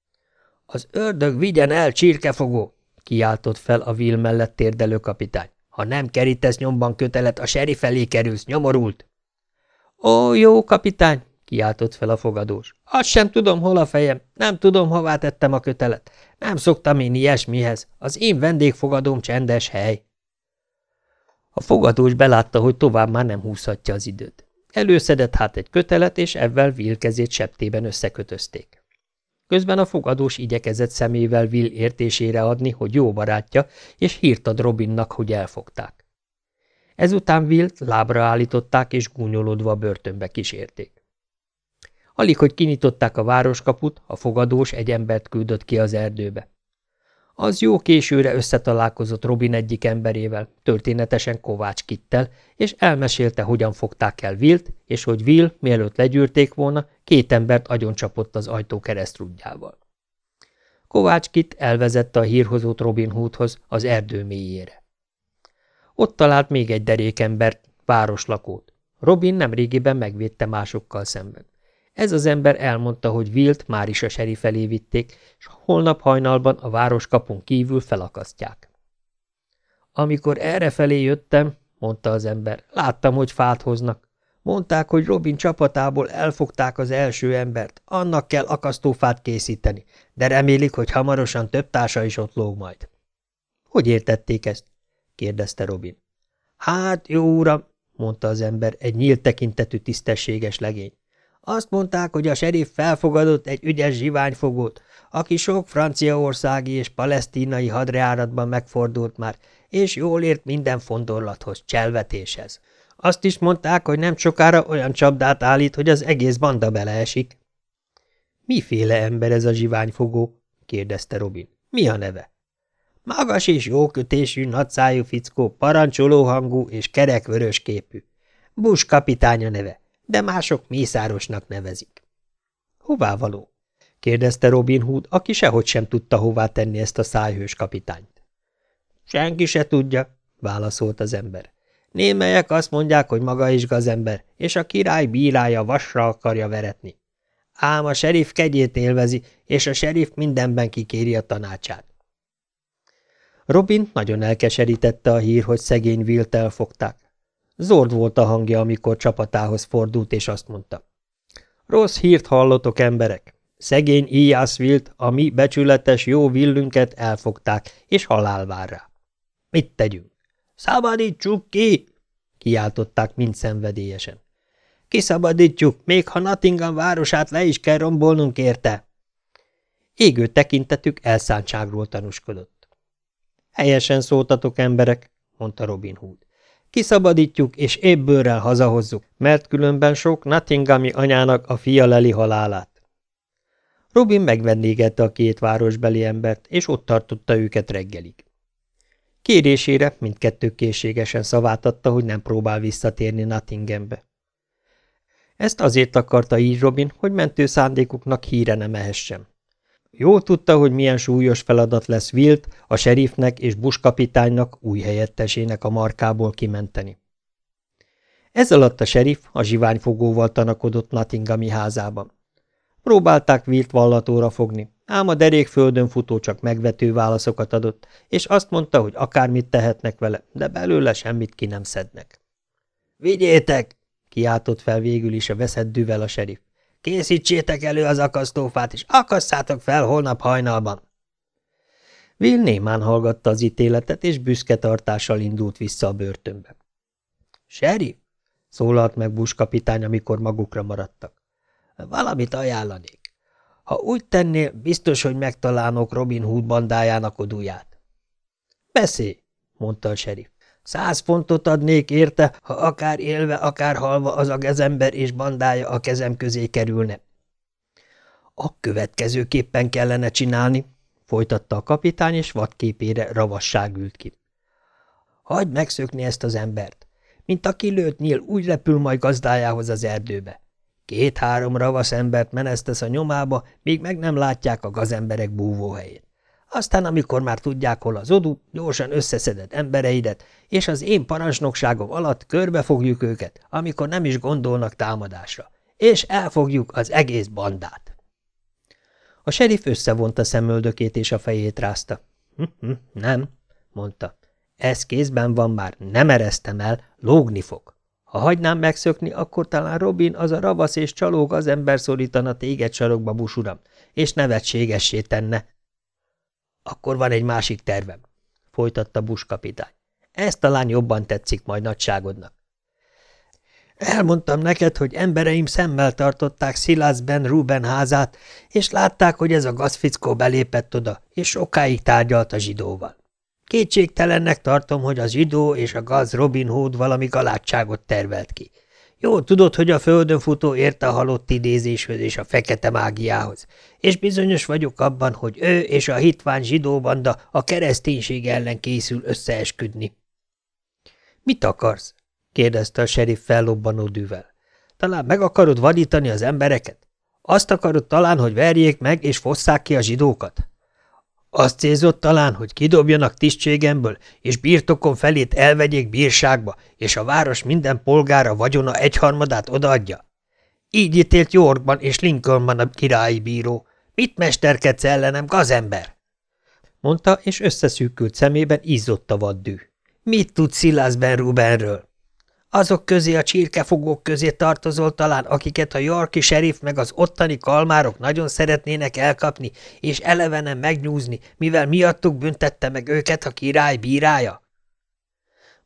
– Az ördög vigyen el, csirkefogó! Kiáltott fel a Will mellett térdelő kapitány. Ha nem kerítesz nyomban kötelet, a seri felé kerülsz, nyomorult. Ó, jó, kapitány, kiáltott fel a fogadós. Azt sem tudom, hol a fejem, nem tudom, hová tettem a kötelet. Nem szoktam én ilyesmihez, az én vendégfogadóm csendes hely. A fogadós belátta, hogy tovább már nem húzhatja az időt. Előszedett hát egy kötelet, és ebben Will kezét septében összekötözték. Közben a fogadós igyekezett szemével Will értésére adni, hogy jó barátja, és hírt ad Robinnak, hogy elfogták. Ezután Willt lábra állították, és gúnyolódva börtönbe kísérték. Alig, hogy kinyitották a városkaput, a fogadós egy embert küldött ki az erdőbe. Az jó későre összetalálkozott Robin egyik emberével, történetesen Kovács Kittel, és elmesélte, hogyan fogták el Wilt, és hogy Will, mielőtt legyűrték volna, két embert agyoncsapott az ajtó keresztrudjával. Kovács Kitt elvezette a hírhozót Robin Hoodhoz, az erdő mélyére. Ott talált még egy derékembert, városlakót. Robin nemrégiben megvédte másokkal szemben. Ez az ember elmondta, hogy Wilt már is a seri felé vitték, és holnap hajnalban a városkapun kívül felakasztják. Amikor erre felé jöttem, mondta az ember, láttam, hogy fát hoznak. Mondták, hogy Robin csapatából elfogták az első embert, annak kell akasztófát készíteni, de remélik, hogy hamarosan több társa is ott lóg majd. Hogy értették ezt? kérdezte Robin. Hát, jó uram, mondta az ember, egy nyílt tekintetű tisztességes legény. Azt mondták, hogy a serif felfogadott egy ügyes zsiványfogót, aki sok franciaországi és palesztínai hadreáratban megfordult már, és jól ért minden fondorlathoz, cselvetéshez. Azt is mondták, hogy nem sokára olyan csapdát állít, hogy az egész banda beleesik. Miféle ember ez a zsiványfogó? kérdezte Robin. Mi a neve?
Magas és jókötésű, nagyszájú fickó, parancsoló hangú és kerekvörös képű. Bush kapitánya neve, de mások mészárosnak nevezik.
Hová való? kérdezte Robin Hood, aki sehogy sem tudta hová tenni ezt a szájhős kapitányt.
Senki se tudja, válaszolt az ember. Némelyek azt mondják, hogy maga is gazember, és a király bírája vasra akarja veretni. Ám a serif kegyét élvezi, és a serif mindenben kikéri a tanácsát.
Robin nagyon elkeserítette a hír, hogy szegény Wilt elfogták. Zord volt a hangja, amikor csapatához fordult, és azt mondta. Rossz hírt hallotok, emberek. Szegény Ijász Wilt, a mi becsületes jó villünket elfogták, és halál vár rá. Mit tegyünk?
Szabadítsuk ki!
kiáltották mind szenvedélyesen.
Kiszabadítjuk, még ha Nottingham városát le is kell rombolnunk érte.
Égő tekintetük elszántságról tanúskodott. Helyesen szóltatok, emberek, mondta Robin Hood. Kiszabadítjuk, és ébbőrrel hazahozzuk, mert különben sok Nottinghami anyának a fia leli halálát. Robin megvendégette a két városbeli embert, és ott tartotta őket reggelig. Kérésére mindkettő készségesen szavát adta, hogy nem próbál visszatérni Nottinghambe. Ezt azért akarta így Robin, hogy mentő szándékuknak híre nem ehessen. Jól tudta, hogy milyen súlyos feladat lesz Wilt, a serifnek és Bush kapitánynak új helyettesének a markából kimenteni. Ez alatt a serif a zsiványfogóval tanakodott Nottinghami házában. Próbálták Wilt vallatóra fogni, ám a derék földön futó csak megvető válaszokat adott, és azt mondta, hogy akármit tehetnek vele, de belőle semmit ki nem szednek.
– Vigyétek! – kiáltott fel végül is a veszett düvel a serif. – Készítsétek elő az akasztófát, és akasszátok fel holnap hajnalban!
Will némán hallgatta az ítéletet, és büszke tartással indult vissza a börtönbe.
– Serif! – szólalt meg Bush kapitány, amikor magukra maradtak. – Valamit ajánlanék. Ha úgy tennél, biztos, hogy megtalálnok Robin Hood bandájának odúját.
Beszélj, mondta a serif.
Száz fontot adnék érte, ha akár élve, akár halva az a gezember és bandája a kezem közé kerülne.
A következőképpen kellene csinálni, folytatta a kapitány, és vadképére ravasság ült ki.
Hagyd megszökni ezt az embert. Mint a kilőtt nyíl, úgy repül majd gazdájához az erdőbe. Két-három ravasz embert menesztesz a nyomába, míg meg nem látják a gazemberek búvóhelyét. Aztán, amikor már tudják, hol az odú, gyorsan összeszedett embereidet, és az én parancsnokságom alatt körbe fogjuk őket, amikor nem is gondolnak támadásra, és elfogjuk az egész bandát.
A serif összevonta szemöldökét, és a fejét rázta. Hm – Nem – mondta. – Ez kézben van már, nem eresztem el, lógni fog. Ha hagynám megszökni, akkor talán Robin, az a ravasz és csalók az ember szorítana téged sarokba, busuram, és nevetségessé tenne. Akkor van egy másik tervem, folytatta Bush kapitány. Ez talán jobban tetszik majd nagyságodnak. Elmondtam neked, hogy embereim szemmel tartották Silas Ben Ruben házát, és látták, hogy ez a gazfickó belépett oda, és sokáig tárgyalt a zsidóval. Kétségtelennek tartom, hogy az zsidó és a gaz Robin Hood valami galátságot tervelt ki. Jó tudod, hogy a földön futó érte a halott idézéshöz és a fekete mágiához, és bizonyos vagyok abban, hogy ő és a hitvány zsidó banda a kereszténység ellen készül összeesküdni. – Mit akarsz? – kérdezte a serif fellobbanó dűvel. – Talán meg akarod vadítani az embereket? Azt akarod talán, hogy verjék meg és fosszák ki a zsidókat? – azt célzott talán, hogy kidobjanak tisztségemből, és birtokon felét elvegyék bírságba, és a város minden polgára vagyona egyharmadát odaadja? Így ítélt Yorkban és Lincolnban a királyi bíró. Mit mesterkedsz ellenem, gazember? Mondta, és összeszűkült szemében izzott a vaddű. Mit tud Silas Ben Rubenről? Azok közé a csirkefogók közé tartozol talán, akiket a Yorki serif meg az ottani kalmárok nagyon szeretnének elkapni, és elevenen megnyúzni, mivel miattuk büntette meg őket a király bírája?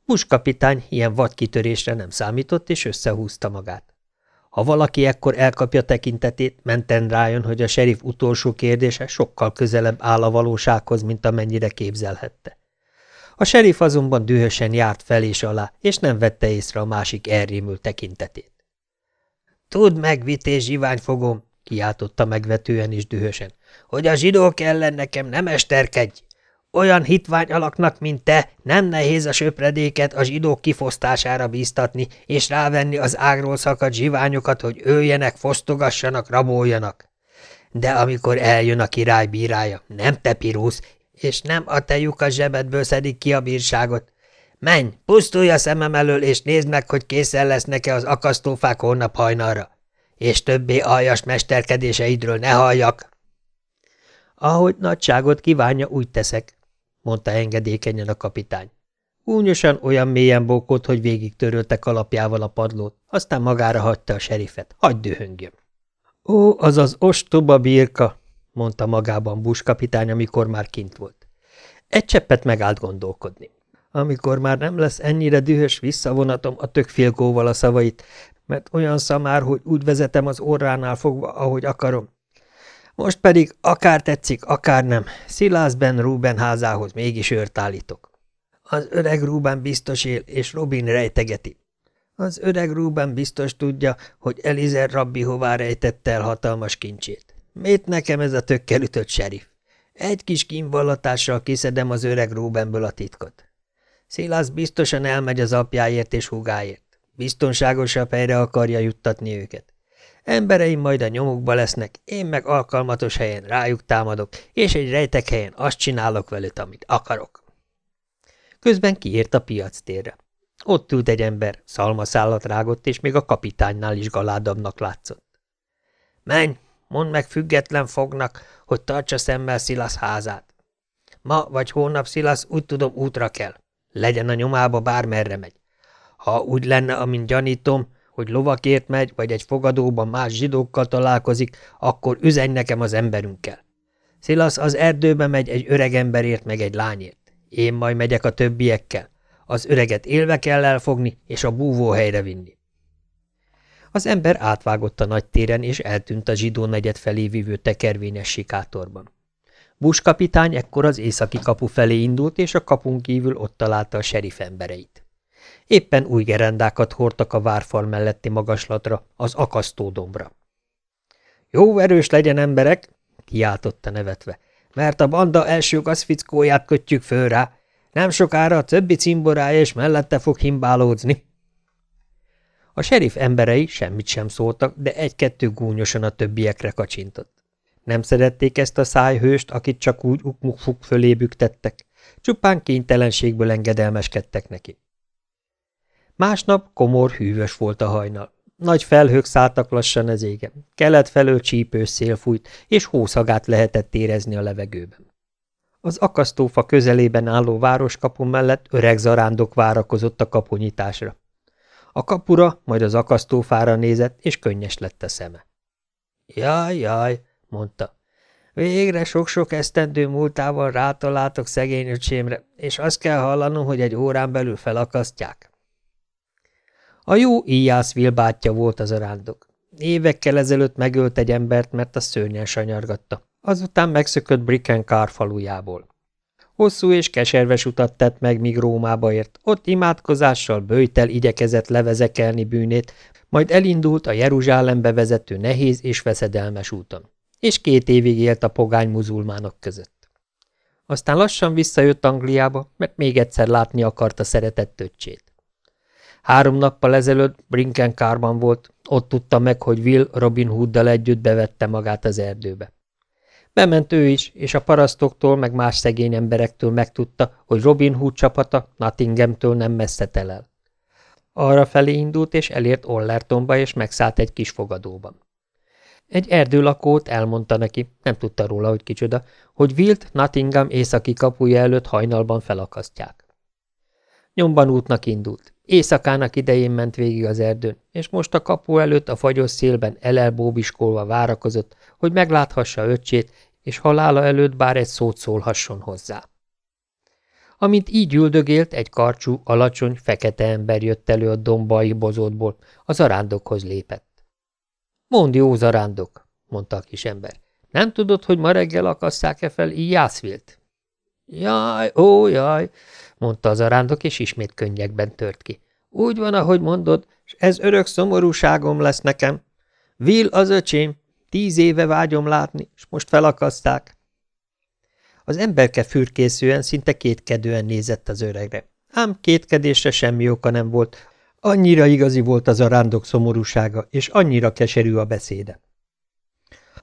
Bush kapitány ilyen vadkitörésre nem számított, és összehúzta magát. Ha valaki ekkor elkapja tekintetét, menten rájön, hogy a serif utolsó kérdése sokkal közelebb áll a valósághoz, mint amennyire képzelhette. A serif azonban dühösen járt fel és alá, és nem vette észre a másik elrémült tekintetét. – Tudd meg, vités zsiványfogom! – kiáltotta megvetően és dühösen.
hogy a zsidók ellen nekem nem esterkedj. Olyan hitvány alaknak, mint te, nem nehéz a söpredéket a zsidók kifosztására bíztatni, és rávenni az ágról szakadt zsiványokat, hogy öljenek, fosztogassanak, raboljanak. De amikor eljön a király bírája, nem te pirusz, és nem a te a zsebedből szedik ki a bírságot. Menj, pusztulj a szemem elől, és nézd meg, hogy készen lesznek-e az akasztófák holnap hajnalra. És többé aljas mesterkedéseidről ne halljak. Ahogy nagyságot kívánja, úgy teszek, mondta engedékenyen a kapitány. Únyosan olyan mélyen bókolt, hogy végig törölte kalapjával a padlót, aztán magára hagyta a serifet. Hagyd dühöngjön. Ó, az az ostoba birka, mondta magában Bush kapitány, amikor már kint volt. Egy cseppet megállt gondolkodni. Amikor már nem lesz ennyire dühös, visszavonatom a tökfélkóval a szavait, mert olyan szamár, hogy úgy vezetem az orránál fogva, ahogy akarom. Most pedig akár tetszik, akár nem, Szilász Ben Ruben házához mégis őrt állítok. Az öreg Ruben biztos él, és Robin rejtegeti. Az öreg Ruben biztos tudja, hogy Elizer rabbi hová rejtette el hatalmas kincsét. Mét nekem ez a tökkel ütött serif? Egy kis kínvallatással kiszedem az öreg Rubenből a titkot. Szilász biztosan elmegy az apjáért és húgáért. Biztonságosabb helyre akarja juttatni őket. Embereim majd a nyomukba lesznek, én meg alkalmatos helyen rájuk támadok, és egy rejtek helyen azt csinálok velük, amit akarok. Közben kiért a piac térre. Ott ült egy ember, szalmaszállat rágott, és még a kapitánynál is galádabbnak látszott. Menj, mondd meg független fognak, hogy tartsa szemmel Szilasz házát. Ma vagy hónap Szilasz úgy tudom útra kell. Legyen a nyomába bármerre megy. Ha úgy lenne, amint gyanítom, hogy lovakért megy, vagy egy fogadóban más zsidókkal találkozik, akkor üzenj nekem az emberünkkel. Szilasz az erdőbe megy egy öreg emberért, meg egy lányért. Én majd megyek a többiekkel. Az öreget élve kell elfogni, és a búvó helyre vinni. Az ember átvágott a nagy téren, és eltűnt a zsidó negyed felé vívő tekervényes sikátorban. Bush kapitány ekkor az északi kapu felé indult, és a kapun kívül ott találta a serif embereit. Éppen új gerendákat hordtak a várfal melletti magaslatra, az akasztódombra. – Jó erős legyen, emberek! – kiáltotta nevetve. – Mert a banda első gazfickóját kötjük föl rá. Nem sokára a többi cimborája és mellette fog himbálódzni. A serif emberei semmit sem szóltak, de egy-kettő gúnyosan a többiekre kacsintott. Nem szerették ezt a szájhőst, akit csak úgy ukmukfuk fölé büktettek. Csupán kénytelenségből engedelmeskedtek neki. Másnap komor, hűvös volt a hajnal. Nagy felhők szálltak lassan az égen. Kelet felől csípős szél fújt, és hószagát lehetett érezni a levegőben. Az akasztófa közelében álló városkapu mellett öreg zarándok várakozott a kaponyításra. A kapura, majd az akasztófára nézett, és könnyes lett a szeme. Jaj, jaj, mondta. Végre sok-sok esztendő múltával rátaláltok szegény öcsémre, és azt kell hallanom, hogy egy órán belül felakasztják. A jó Ijászvil bátyja volt az arándok. Évekkel ezelőtt megölt egy embert, mert a szörnyen sanyargatta. Azután megszökött Bricken Car falujából. Hosszú és keserves utat tett meg, míg Rómába ért. Ott imádkozással bőjtel igyekezett levezekelni bűnét, majd elindult a Jeruzsálembe vezető nehéz és veszedelmes úton és két évig élt a pogány muzulmánok között. Aztán lassan visszajött Angliába, mert még egyszer látni akarta szeretett öccsét. Három nappal ezelőtt Brinken kárban volt, ott tudta meg, hogy Will Robin Hooddal együtt bevette magát az erdőbe. Bement ő is, és a parasztoktól meg más szegény emberektől megtudta, hogy Robin Hood csapata Nottinghamtől nem messze telel. Arra felé indult, és elért Ollertonba, és megszállt egy kis fogadóban. Egy erdőlakót elmondta neki, nem tudta róla, hogy kicsoda, hogy Wilt Nottingham északi kapuja előtt hajnalban felakasztják. Nyomban útnak indult. Éjszakának idején ment végig az erdőn, és most a kapu előtt a fagyos szélben elelbóbiskolva várakozott, hogy megláthassa öccsét, és halála előtt bár egy szót szólhasson hozzá. Amint így üldögélt, egy karcsú, alacsony, fekete ember jött elő a dombai bozótból, az arándokhoz lépett. Mondd, jó zarándok, mondta a kisember. Nem tudod, hogy ma reggel akasszák-e fel Ijászvilt? Jaj, ó, jaj, mondta az arándok, és ismét könnyekben tört ki. Úgy van, ahogy mondod, és ez örök szomorúságom lesz nekem. Will az öcsém,
Tíz éve vágyom látni, és most felakaszták. Az emberke fürkészően, szinte kétkedően nézett az öregre. Ám kétkedésre semmi oka nem volt, annyira igazi volt az a rándok szomorúsága, és annyira keserű a beszéde.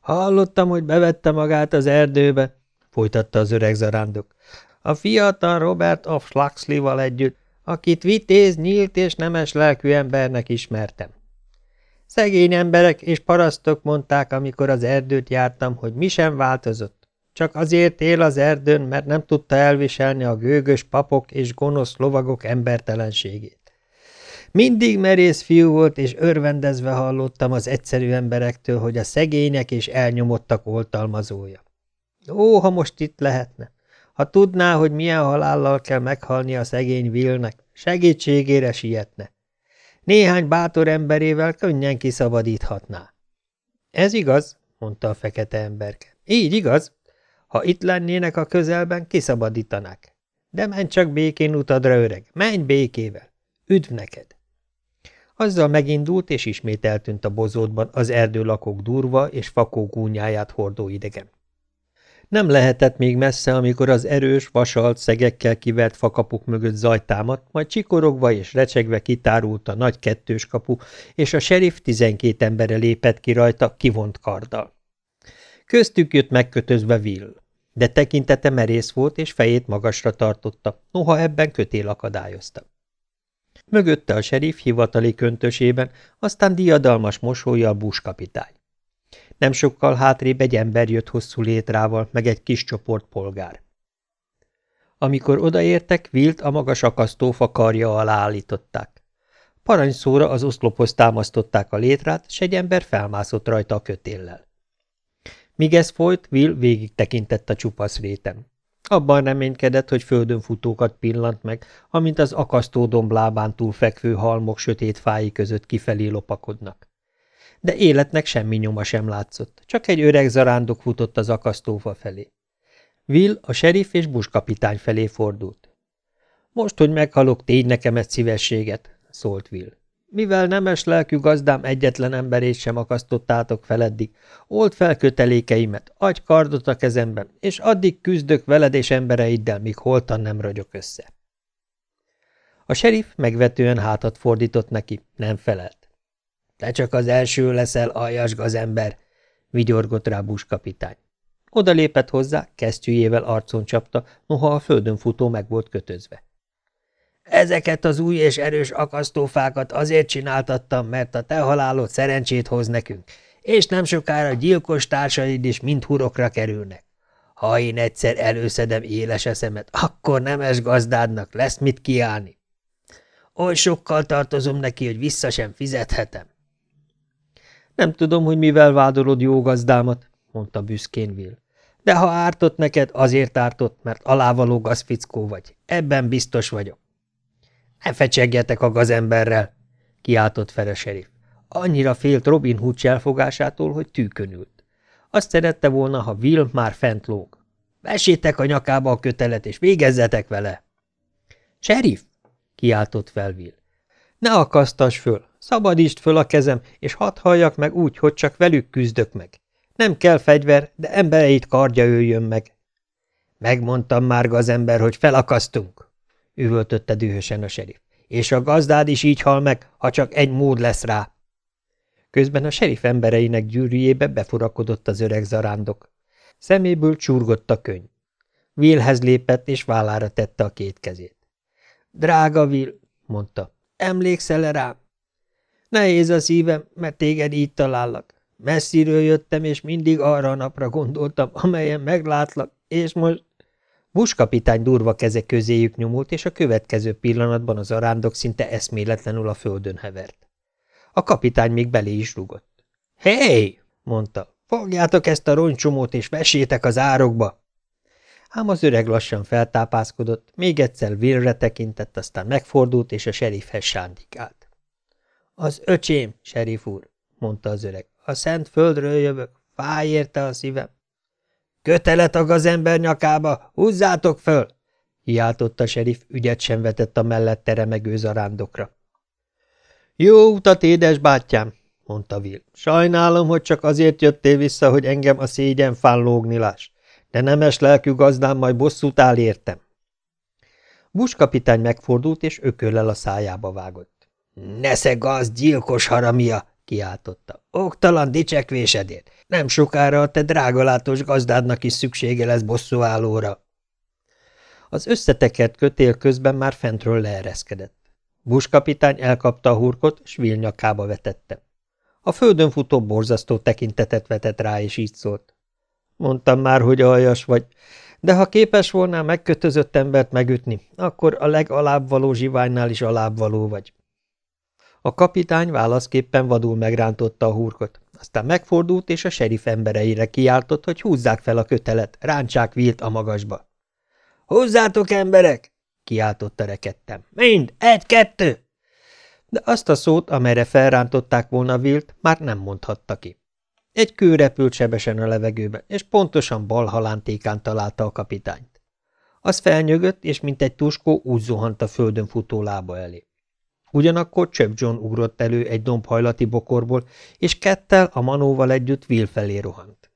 Hallottam, hogy bevette magát az erdőbe, folytatta az öreg zarándok. A fiatal Robert of Flaxley-val együtt, akit vitéz, nyílt és nemes lelkű embernek ismertem. Szegény emberek és parasztok mondták, amikor az erdőt jártam, hogy mi sem változott. Csak azért él az erdőn, mert nem tudta elviselni a gőgös papok és gonosz lovagok embertelenségét. Mindig merész fiú volt, és örvendezve hallottam az egyszerű emberektől, hogy a szegények és elnyomottak oltalmazója. Ó, ha most itt lehetne! Ha tudná, hogy milyen halállal kell meghalni a szegény Vilnek, segítségére sietne. Néhány bátor emberével könnyen kiszabadíthatná. Ez igaz, mondta a fekete emberke. Így igaz. Ha itt lennének a közelben, kiszabadítanák. De menj csak békén utadra, öreg, menj békével. Üdv neked! Azzal megindult, és ismét eltűnt a bozótban az erdőlakók durva és fakó gúnyáját hordó idegen. Nem lehetett még messze, amikor az erős, vasalt, szegekkel kivert fakapuk mögött zajtámadt, majd csikorogva és recsegve kitárult a nagy kettős kapu, és a serif tizenkét embere lépett ki rajta kivont karddal. Köztük jött megkötözve Will, de tekintete merész volt, és fejét magasra tartotta, noha ebben kötél akadályozta. Mögötte a serif hivatali köntösében, aztán diadalmas mosolyjal buskapitány. Nem sokkal hátrébb egy ember jött hosszú létrával, meg egy kis csoport polgár. Amikor odaértek, Vilt a magas akasztófa karja alá állították. Parancsszóra az oszlophoz támasztották a létrát, s egy ember felmászott rajta a kötéllel. Míg ez folyt, Will végig tekintett a csupasz réten. Abban reménykedett, hogy földön futókat pillant meg, amint az akasztó domblábán túl fekvő halmok sötét fái között kifelé lopakodnak. De életnek semmi nyoma sem látszott, csak egy öreg zarándok futott az akasztófa felé. Will a serif és buskapitány felé fordult. Most, hogy meghalok, tégy nekem egy szívességet, szólt Will. Mivel nemes lelkű gazdám egyetlen emberét sem akasztottátok fel old fel kötelékeimet, adj kardot a kezemben, és addig küzdök veled és embereiddel, míg holtan nem ragyok össze. A serif megvetően hátat fordított neki, nem felelt. Te csak az első leszel, aljas gazember, vigyorgott rá Bush kapitány. Oda lépett hozzá, kesztyűjével arcon csapta, noha a földön futó meg volt kötözve. Ezeket az új és erős akasztófákat azért csináltattam, mert a te halálod szerencsét hoz nekünk, és nem sokára gyilkos társaid is mind hurokra kerülnek. Ha én egyszer előszedem éles eszemet, akkor nemes gazdádnak lesz mit kiállni. Oly sokkal tartozom neki, hogy vissza sem fizethetem. Nem tudom, hogy mivel vádolod jó gazdámat, mondta büszkén Will. De ha ártott neked, azért ártott, mert alávaló gazfickó vagy. Ebben biztos vagyok. Ne fecsegjetek a gazemberrel, kiáltott fel a serif. Annyira félt Robin Hood elfogásától, hogy tűkönült. Azt szerette volna, ha Will már fent lóg. Vessétek a nyakába a kötelet, és végezzetek vele! Serif! kiáltott fel Will. Ne akasztas föl, szabadítsd föl a kezem, és hadd halljak meg úgy, hogy csak velük küzdök meg. Nem kell fegyver, de embereit kardja öljön meg. Megmondtam már gazember, hogy felakasztunk üvöltötte dühösen a serif. És a gazdád is így hal meg, ha csak egy mód lesz rá. Közben a serif embereinek gyűrűjébe befurakodott az öreg zarándok. Szeméből csurgott a könyv. Willhez lépett, és vállára tette a két kezét. Drága Will, mondta, emlékszel -e rám? Nehéz a szívem, mert téged így talállak. Messziről jöttem, és mindig arra a napra gondoltam, amelyen meglátlak, és most... Bush kapitány durva keze közéjük nyomult, és a következő pillanatban az arándok szinte eszméletlenül a földön hevert. A kapitány még belé is rugott. – Hé! – mondta. – Fogjátok ezt a roncsomót, és vesétek az árokba! Ám az öreg lassan feltápászkodott, még egyszer Willre tekintett, aztán megfordult, és a serifhez sándikált. – Az öcsém, serif úr! – mondta az öreg. – A szent földről jövök, fáj érte a szívem. Kötelet a gazember nyakába, húzzátok föl! Hiáltott a serif, ügyet sem vetett a mellette remegő zarándokra. Jó utat, édes bátyám, mondta Will. Sajnálom, hogy csak azért jöttél vissza, hogy engem a szégyen fán lógni láss, de nemes lelkű gazdám majd bosszút áll értem. Bush kapitány megfordult, és ököllel a szájába vágott. – Nesze gazd, gyilkos haramia! – kiáltotta. – Oktalan dicsekvésedért! Nem sokára a te drágalátós gazdádnak is szüksége lesz bosszúállóra! Az összetekert kötél közben már fentről leereszkedett. Bush kapitány elkapta a hurkot, s Will nyakába vetette. A földön futó borzasztó tekintetet vetett rá, és így szólt. Mondtam már, hogy aljas vagy, de ha képes volnál megkötözött embert megütni, akkor a legalábbvaló zsiványnál is alábbvaló vagy. A kapitány válaszképpen vadul megrántotta a hurkot, aztán megfordult, és a serif embereire kiáltott, hogy húzzák fel a kötelet, rántsák vilt a magasba. – Húzzátok, emberek! – kiáltotta rekedtem. – Mind! Egy-kettő! De azt a szót, amelyre felrántották volna vilt, már nem mondhatta ki. Egy kő repült sebesen a levegőben, és pontosan bal halántékán találta a kapitányt. Az felnyögött, és mint egy tuskó úgy zuhant a földön futó lába elé. Ugyanakkor Csöp John ugrott elő egy dombhajlati bokorból, és Kettel a manóval együtt Will felé rohant.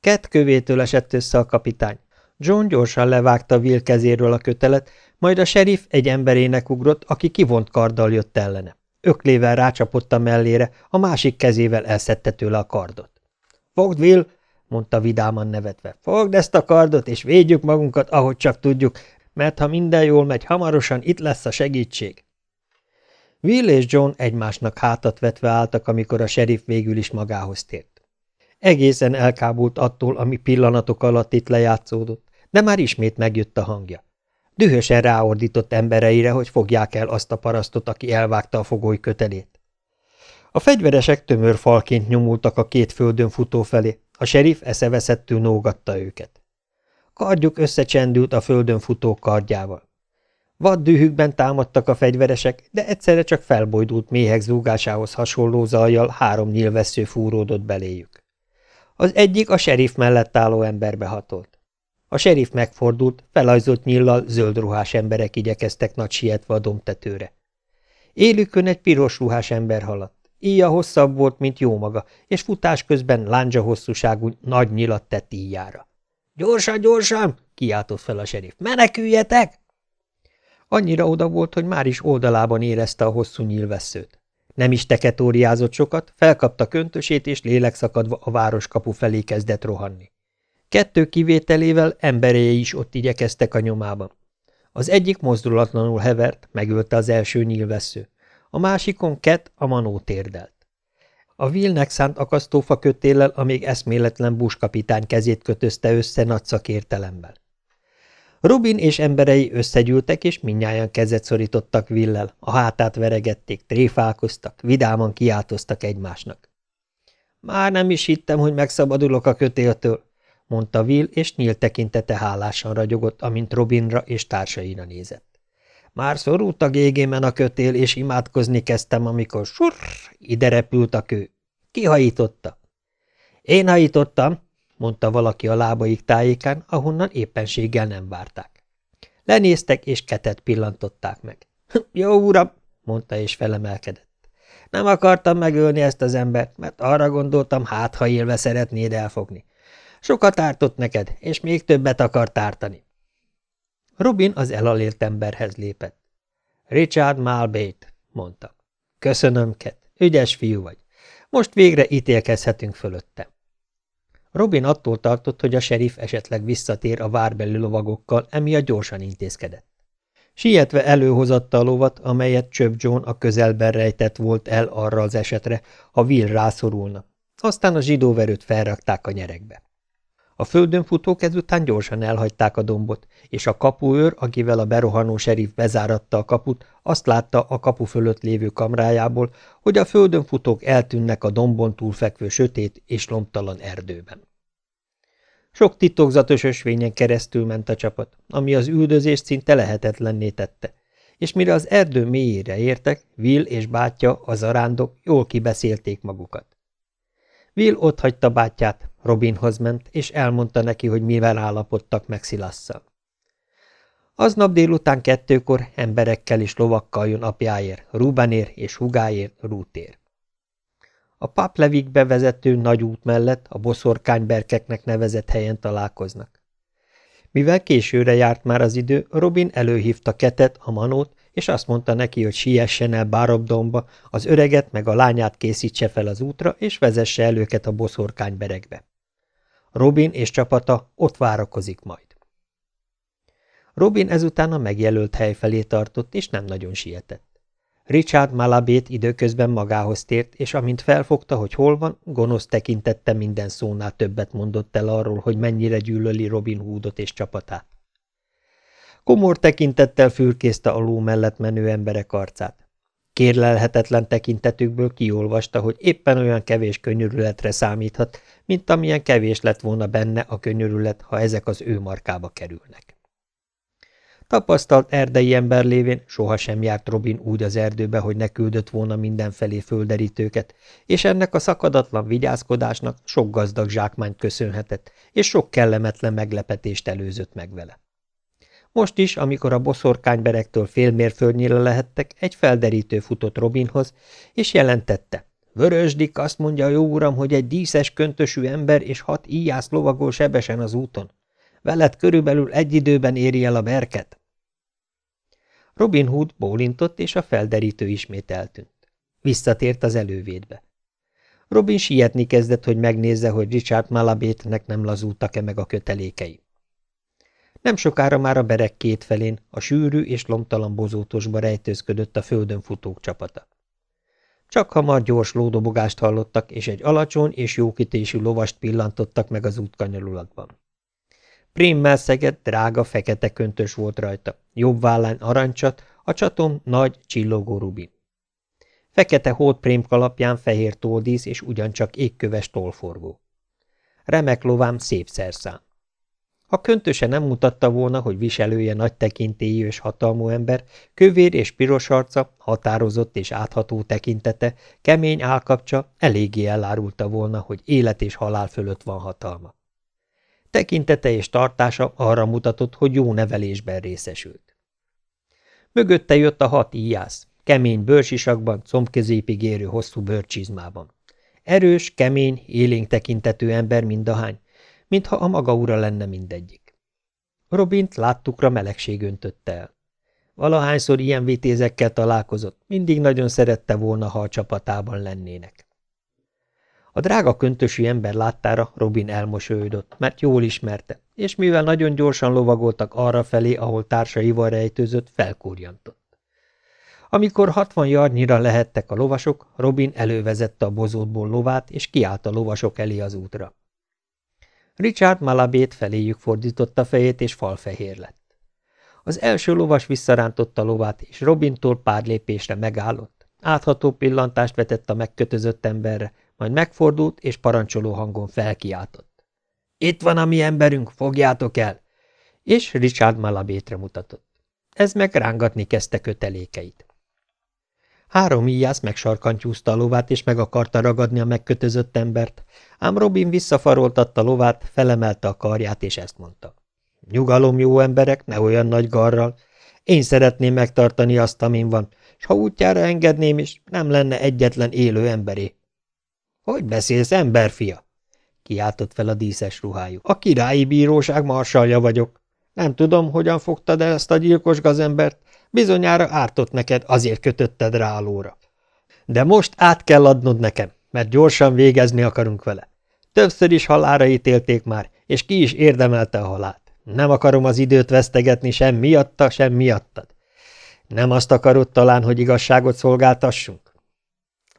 Kett kövétől esett össze a kapitány. John gyorsan levágta Will kezéről a kötelet, majd a serif egy emberének ugrott, aki kivont karddal jött ellene. Öklével rácsapott a mellére, a másik kezével elszedte tőle a kardot. – Fogd, Will! – mondta vidáman nevetve. – Fogd ezt a kardot, és védjük magunkat, ahogy csak tudjuk, mert ha minden jól megy, hamarosan itt lesz a segítség. Will és John egymásnak hátat vetve álltak, amikor a serif végül is magához tért. Egészen elkábult attól, ami pillanatok alatt itt lejátszódott, de már ismét megjött a hangja. Dühösen ráordított embereire, hogy fogják el azt a parasztot, aki elvágta a fogoly kötelét. A fegyveresek tömör falként nyomultak a két földön futó felé, a serif eszeveszettül nógatta őket. Kardjuk összecsendült a földön futó kardjával. Vad dühükben támadtak a fegyveresek, de egyszerre csak felbojdult méhek zúgásához hasonló zajjal három nyilvessző fúródott beléjük. Az egyik a serif mellett álló emberbe hatolt. A serif megfordult, felajzott nyillal zöld ruhás emberek igyekeztek nagy sietve a domtetőre. Élükön egy piros ruhás ember haladt. Íja hosszabb volt, mint jó maga, és futás közben lándzsa hosszúságú nagy nyilat tett íjára. – Gyorsan, gyorsan! – kiáltott fel a serif. – Meneküljetek! Annyira oda volt, hogy már is oldalában érezte a hosszú nyílvesszőt. Nem is teketóriázott sokat, felkapta köntösét, és lélekszakadva a városkapu felé kezdett rohanni. Kettő kivételével emberei is ott igyekeztek a nyomában. Az egyik mozdulatlanul hevert, megölte az első nyílvessző. A másikon Ket a manó térdelt. A Vilnek szánt akasztófa kötéllel a még eszméletlen buskapitány kezét kötözte össze nagy szakértelemmel. Robin és emberei összegyűltek, és minnyáján kezet szorítottak Villel, a hátát veregették, tréfálkoztak, vidáman kiáltoztak egymásnak. Már nem is hittem, hogy megszabadulok a kötéltől, mondta Will, és nyílt tekintete hálásan ragyogott, amint Robinra és társaira nézett. Már szorult a gégémen a kötél, és imádkozni kezdtem, amikor surr, ide repült a kő. Ki hajította? Én hajítottam, mondta valaki a lábaik tájékán, ahonnan éppenséggel nem várták. Lenéztek, és ketet pillantották meg. Jó uram, mondta, és felemelkedett. Nem akartam megölni ezt az embert, mert arra gondoltam, hát ha élve szeretnéd elfogni. Sokat ártott neked, és még többet akar tártani. Robin az elalért emberhez lépett. Richard Malbate, mondta. Köszönöm, Ket, ügyes fiú vagy. Most végre ítélkezhetünk fölötte. Robin attól tartott, hogy a serif esetleg visszatér a várbeli lovagokkal, emiatt gyorsan intézkedett. Sietve előhozatta a lovat, amelyet Csöp John a közelben rejtett volt el arra az esetre, ha Will rászorulna. Aztán a zsidóverőt felrakták a nyerekbe. A földön futók ezután gyorsan elhagyták a dombot, és a kapuőr, akivel a berohanó serif bezáratta a kaput, azt látta a kapu fölött lévő kamrájából, hogy a földön futók eltűnnek a dombon túlfekvő sötét és lombtalan erdőben. Sok titokzatos ösvényen keresztül ment a csapat, ami az üldözést szinte lehetetlenné tette, és mire az erdő mélyére értek, Will és bátyja, az arándok jól kibeszélték magukat. Will otthagyta bátyját, Robinhoz ment, és elmondta neki, hogy mivel állapodtak meg Szilasszal. Aznap délután kettőkor emberekkel és lovakkal jön apjáért, Rubenér és hugáért, Rútér. A paplevikbe vezető nagy út mellett a boszorkányberkeknek nevezett helyen találkoznak. Mivel későre járt már az idő, Robin előhívta Ketet, a manót, és azt mondta neki, hogy siessen el Bárobdomba, az öreget meg a lányát készítse fel az útra, és vezesse el a boszorkányberekbe. Robin és csapata ott várakozik majd. Robin ezután a megjelölt hely felé tartott, és nem nagyon sietett. Richard Malabét időközben magához tért, és amint felfogta, hogy hol van, gonosz tekintette minden szónál többet mondott el arról, hogy mennyire gyűlöli Robin Hoodot és csapatát. Komor tekintettel fürkészte a ló mellett menő emberek arcát. Kérlelhetetlen tekintetükből kiolvasta, hogy éppen olyan kevés könyörületre számíthat, mint amilyen kevés lett volna benne a könyörület, ha ezek az ő markába kerülnek. Tapasztalt erdei ember lévén sohasem járt Robin úgy az erdőbe, hogy ne küldött volna mindenfelé földerítőket, és ennek a szakadatlan vigyázkodásnak sok gazdag zsákmányt köszönhetett, és sok kellemetlen meglepetést előzött meg vele. Most is, amikor a boszorkányberektől fél mérföldnyire lehettek, egy felderítő futott Robinhoz, és jelentette. Vörösdik azt mondja, jó uram, hogy egy díszes köntösű ember és hat íjász lovagol sebesen az úton. Veled körülbelül egy időben éri el a berket. Robin Hood bólintott, és a felderítő ismét eltűnt. Visszatért az elővédbe. Robin sietni kezdett, hogy megnézze, hogy Richard Malabétnek nem lazultak-e meg a kötelékei. Nem sokára már a berek két felén, a sűrű és lomtalan bozótosba rejtőzködött a földön futók csapata. Csak hamar gyors lódobogást hallottak, és egy alacsony és jókitésű lovast pillantottak meg az útkanyarulatban. Prémmel szegett, drága, fekete köntös volt rajta, jobb vállán arancsat, a csatom nagy, csillogó rubin. Fekete prém kalapján fehér toldísz és ugyancsak égköves tolforgó. Remek lovám szép szerszám. Ha köntöse nem mutatta volna, hogy viselője nagy tekintélyű és hatalmú ember, kövér és piros arca, határozott és átható tekintete, kemény állkapcsa eléggé elárulta volna, hogy élet és halál fölött van hatalma. Tekintete és tartása arra mutatott, hogy jó nevelésben részesült. Mögötte jött a hat íjász, kemény bőrsisakban, combközépig érő hosszú bőrcsizmában. Erős, kemény, élénk tekintető ember mindahány, mintha a maga ura lenne mindegyik. Robint láttukra melegség öntötte el. Valahányszor ilyen vitézekkel találkozott, mindig nagyon szerette volna, ha a csapatában lennének. A drága köntösű ember láttára Robin elmosolyodott, mert jól ismerte, és mivel nagyon gyorsan lovagoltak arra felé, ahol társaival rejtőzött, felkúrjantott. Amikor hatvan jarnyira lehettek a lovasok, Robin elővezette a bozótból lovát, és kiállt a lovasok elé az útra. Richard Malabét feléjük fordította fejét, és falfehér lett. Az első lovas visszarántotta lovát, és Robintól pár lépésre megállott. Átható pillantást vetett a megkötözött emberre, majd megfordult, és parancsoló hangon felkiáltott. Itt van a mi emberünk, fogjátok el! És Richard Malabétre mutatott. Ez meg rángatni kezdte kötelékeit. Három íjász megsarkantyúzta a lovát, és meg akarta ragadni a megkötözött embert, ám Robin visszafaroltatta lovát, felemelte a karját, és ezt mondta. Nyugalom, jó emberek, ne olyan nagy garral. Én szeretném megtartani azt, amin van, s ha útjára engedném is, nem lenne egyetlen élő emberé. Hogy beszélsz, emberfia? Kiáltott fel a díszes ruhájú. A királyi bíróság marsalja vagyok. Nem tudom, hogyan fogtad el ezt a gyilkos gazembert, bizonyára ártott neked, azért kötötted rá a. De most át kell adnod nekem, mert gyorsan végezni akarunk vele. Többször is halára ítélték már, és ki is érdemelte a halált. Nem akarom az időt vesztegetni sem miatta, sem miattad. Nem azt akarod talán, hogy igazságot szolgáltassunk?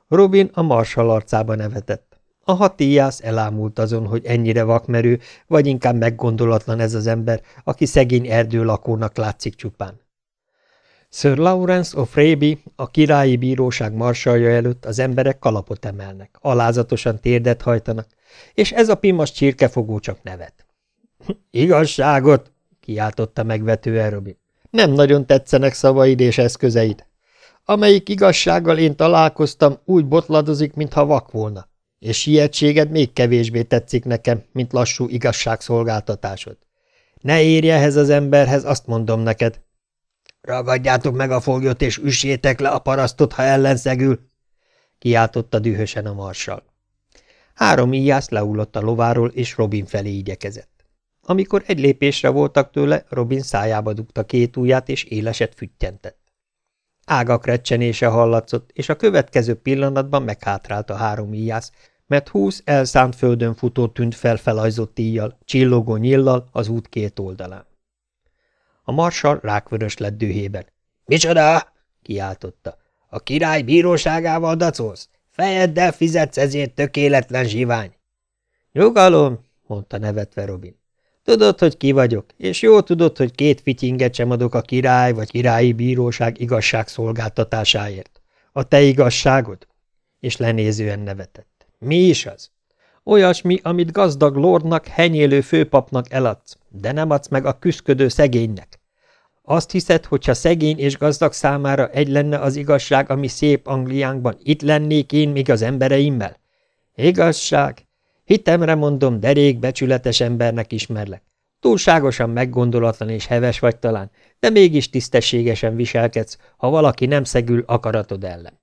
Robin a marsal arcába nevetett. A hatíjász elámult azon, hogy ennyire vakmerő, vagy inkább meggondolatlan ez az ember, aki szegény erdőlakónak látszik csupán. Sir Lawrence O'Fraby, a királyi bíróság marsalja előtt az emberek kalapot emelnek, alázatosan térdet hajtanak, és ez a pimas csirkefogó csak nevet. – Igazságot! – kiáltotta megvetően Robin. – Nem nagyon tetszenek szavaid és eszközeid. Amelyik igazsággal én találkoztam, úgy botladozik, mintha vak volna, és sietséged még kevésbé tetszik nekem, mint lassú igazságszolgáltatásod. Ne érj ehhez az emberhez, azt mondom neked. Ragadjátok meg a foglyot, és üssétek le a parasztot, ha ellenszegül. kiáltotta dühösen a marsal. Három íjász lehullott a lováról, és Robin felé igyekezett. Amikor egy lépésre voltak tőle, Robin szájába dugta két ujját, és éleset füttyentett. Ágak recsenése hallatszott, és a következő pillanatban meghátrált a három íjász, mert húsz elszánt földön futó tűnt fel felajzott íjjal, csillogó nyillal az út két oldalán. A marsal rákvörös lett dühében. – Micsoda? – kiáltotta. – A király bíróságával dacolsz? Fejeddel fizetsz ezért tökéletlen zsivány. – Nyugalom! – mondta nevetve Robin. – Tudod, hogy ki vagyok, és jó tudod, hogy két fityinget sem adok a király vagy királyi bíróság igazságszolgáltatásáért. A te igazságod? És lenézően nevetett. Mi is az? Olyasmi, amit gazdag lordnak, henyélő főpapnak eladsz, de nem adsz meg a küszködő szegénynek. Azt hiszed, hogyha szegény és gazdag számára egy lenne az igazság, ami szép Angliánkban, itt lennék én még az embereimmel? Igazság? Hitemre mondom, derék becsületes embernek ismerlek. Túlságosan meggondolatlan és heves vagy talán, de mégis tisztességesen viselkedsz, ha valaki nem szegül akaratod ellen.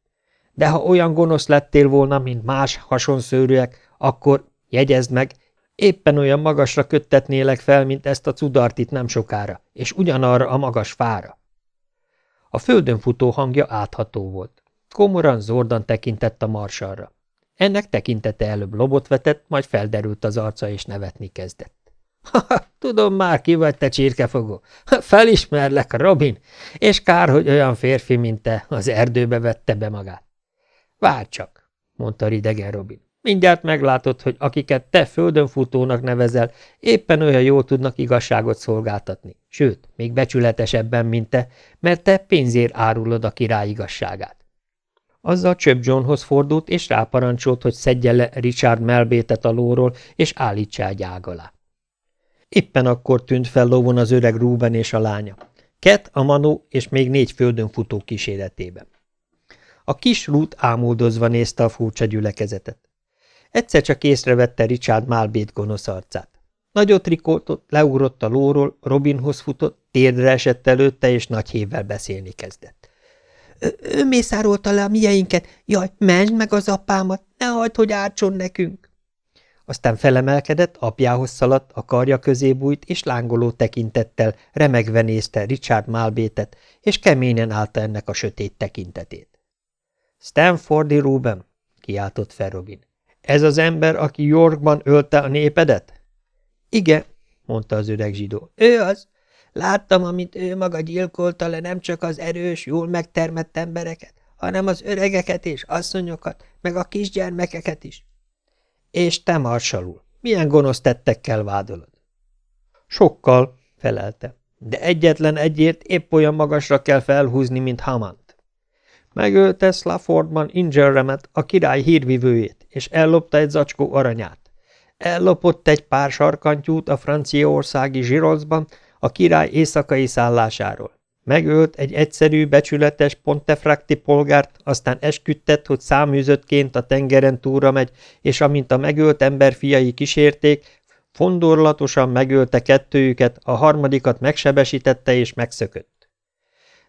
De ha olyan gonosz lettél volna, mint más hasonszőrűek, akkor, jegyezd meg, Éppen olyan magasra köttetnélek fel, mint ezt a cudartit nem sokára, és ugyanarra a magas fára. A földön futó hangja átható volt. Komoran zordan tekintett a marsalra. Ennek tekintete előbb lobot vetett, majd felderült az arca, és nevetni kezdett. Tudom már, ki vagy te csirkefogó. Felismerlek, Robin, és kár, hogy olyan férfi, mint te, az erdőbe vette be magát. – Várj csak – mondta ridegen Robin. Mindjárt meglátod, hogy akiket te földön futónak nevezel, éppen olyan jól tudnak igazságot szolgáltatni, sőt, még becsületesebben, mint te, mert te pénzért árulod a király igazságát. Azzal Csöbb Johnhoz fordult, és ráparancsolt, hogy szedje le Richard melbétet a lóról, és állítsa egy ág alá. Éppen akkor tűnt fel lovon az öreg Ruben és a lánya. Ket, a Manó és még négy földön futó kíséretében. A kis rút ámuldozva nézte a furcsa gyülekezetet. Egyszer csak észrevette Richard Malbét gonosz arcát. Nagyot rikoltott, leugrott a lóról, Robinhoz futott, térdre esett előtte, és nagy hévvel beszélni kezdett. – Ő mészárolta le a mieinket. Jaj, menj meg az apámat, ne hagyd, hogy ártson nekünk! Aztán felemelkedett, apjához szaladt, a karja közé bújt, és lángoló tekintettel remegve nézte Richard Malbétet, és keményen állta ennek a sötét tekintetét. – Stanfordi Ruben! – kiáltott fel Robin. Ez az ember, aki Yorkban ölte a népedet? Igen, mondta az öreg zsidó. Ő az. Láttam, amint ő maga gyilkolta le nem csak az erős, jól megtermett embereket, hanem az öregeket és asszonyokat, meg a kisgyermekeket is. És te, marsalul, milyen gonosz tettekkel vádolod? Sokkal, felelte, de egyetlen egyért épp olyan magasra kell felhúzni, mint Hamant. Megölte Slaffordban Ingerremet, a király hírvivőjét, és ellopta egy zacskó aranyát. Ellopott egy pár sarkantyút a franciaországi Zsirolcban a király éjszakai szállásáról. Megölt egy egyszerű, becsületes Pontefrakti polgárt, aztán esküdtett, hogy száműzöttként a tengeren túra megy, és amint a megölt ember fiai kísérték, fondorlatosan megölte kettőjüket, a harmadikat megsebesítette és megszökött.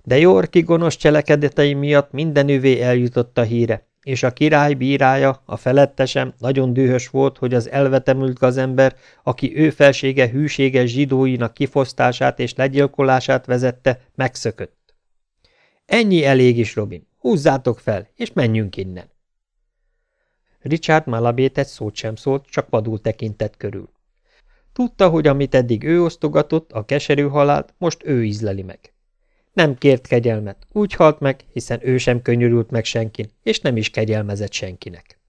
De Jorki gonosz cselekedetei miatt mindenüvé eljutott a híre, és a király bírája, a felettesem nagyon dühös volt, hogy az elvetemült gazember, aki ő felsége hűséges zsidóinak kifosztását és legyilkolását vezette, megszökött. Ennyi elég is, Robin. Húzzátok fel, és menjünk innen. Richard Malabét egy szót sem szólt, csak padul tekintett körül. Tudta, hogy amit eddig ő osztogatott, a keserű halált, most ő ízleli meg. Nem kért kegyelmet, úgy halt meg, hiszen ő sem könyörült meg senkin, és nem is kegyelmezett senkinek.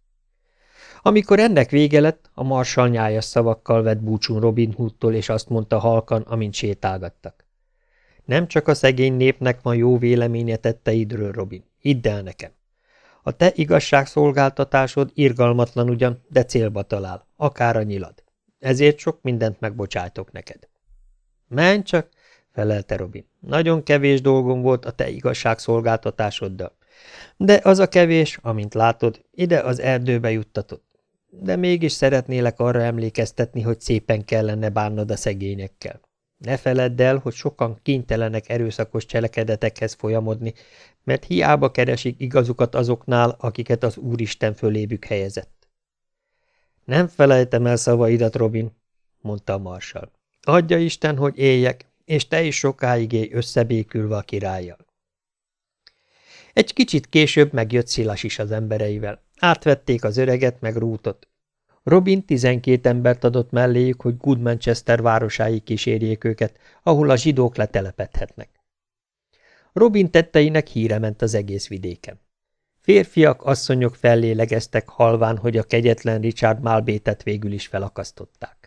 Amikor ennek vége lett, a marsal nyájas szavakkal vett búcsún Robin Hoodtól, és azt mondta halkan, amint sétálgattak. Nem csak a szegény népnek van jó véleménye tetteidről, Robin, hidd el nekem. A te igazságszolgáltatásod irgalmatlan ugyan, de célba talál, akár a nyilad. Ezért sok mindent megbocsájtok neked. Menj csak, felelte Robin. Nagyon kevés dolgom volt a te igazságszolgáltatásoddal. De az a kevés, amint látod, ide az erdőbe juttatott. De mégis szeretnélek arra emlékeztetni, hogy szépen kellene bánnod a szegényekkel. Ne feledd el, hogy sokan kénytelenek erőszakos cselekedetekhez folyamodni, mert hiába keresik igazukat azoknál, akiket az Úristen fölébük helyezett. Nem felejtem el szavaidat, Robin, mondta a marsal. Adja Isten, hogy éljek, és te is sokáig élj összebékülve a királlyal. Egy kicsit később megjött Szilas is az embereivel. Átvették az öreget meg rútot. Robin tizenkét embert adott melléjük, hogy Goodmanchester városáig kísérjék őket, ahol a zsidók letelepedhetnek. Robin tetteinek híre ment az egész vidéken. Férfiak, asszonyok fellélegeztek halván, hogy a kegyetlen Richard Malbétet végül is felakasztották.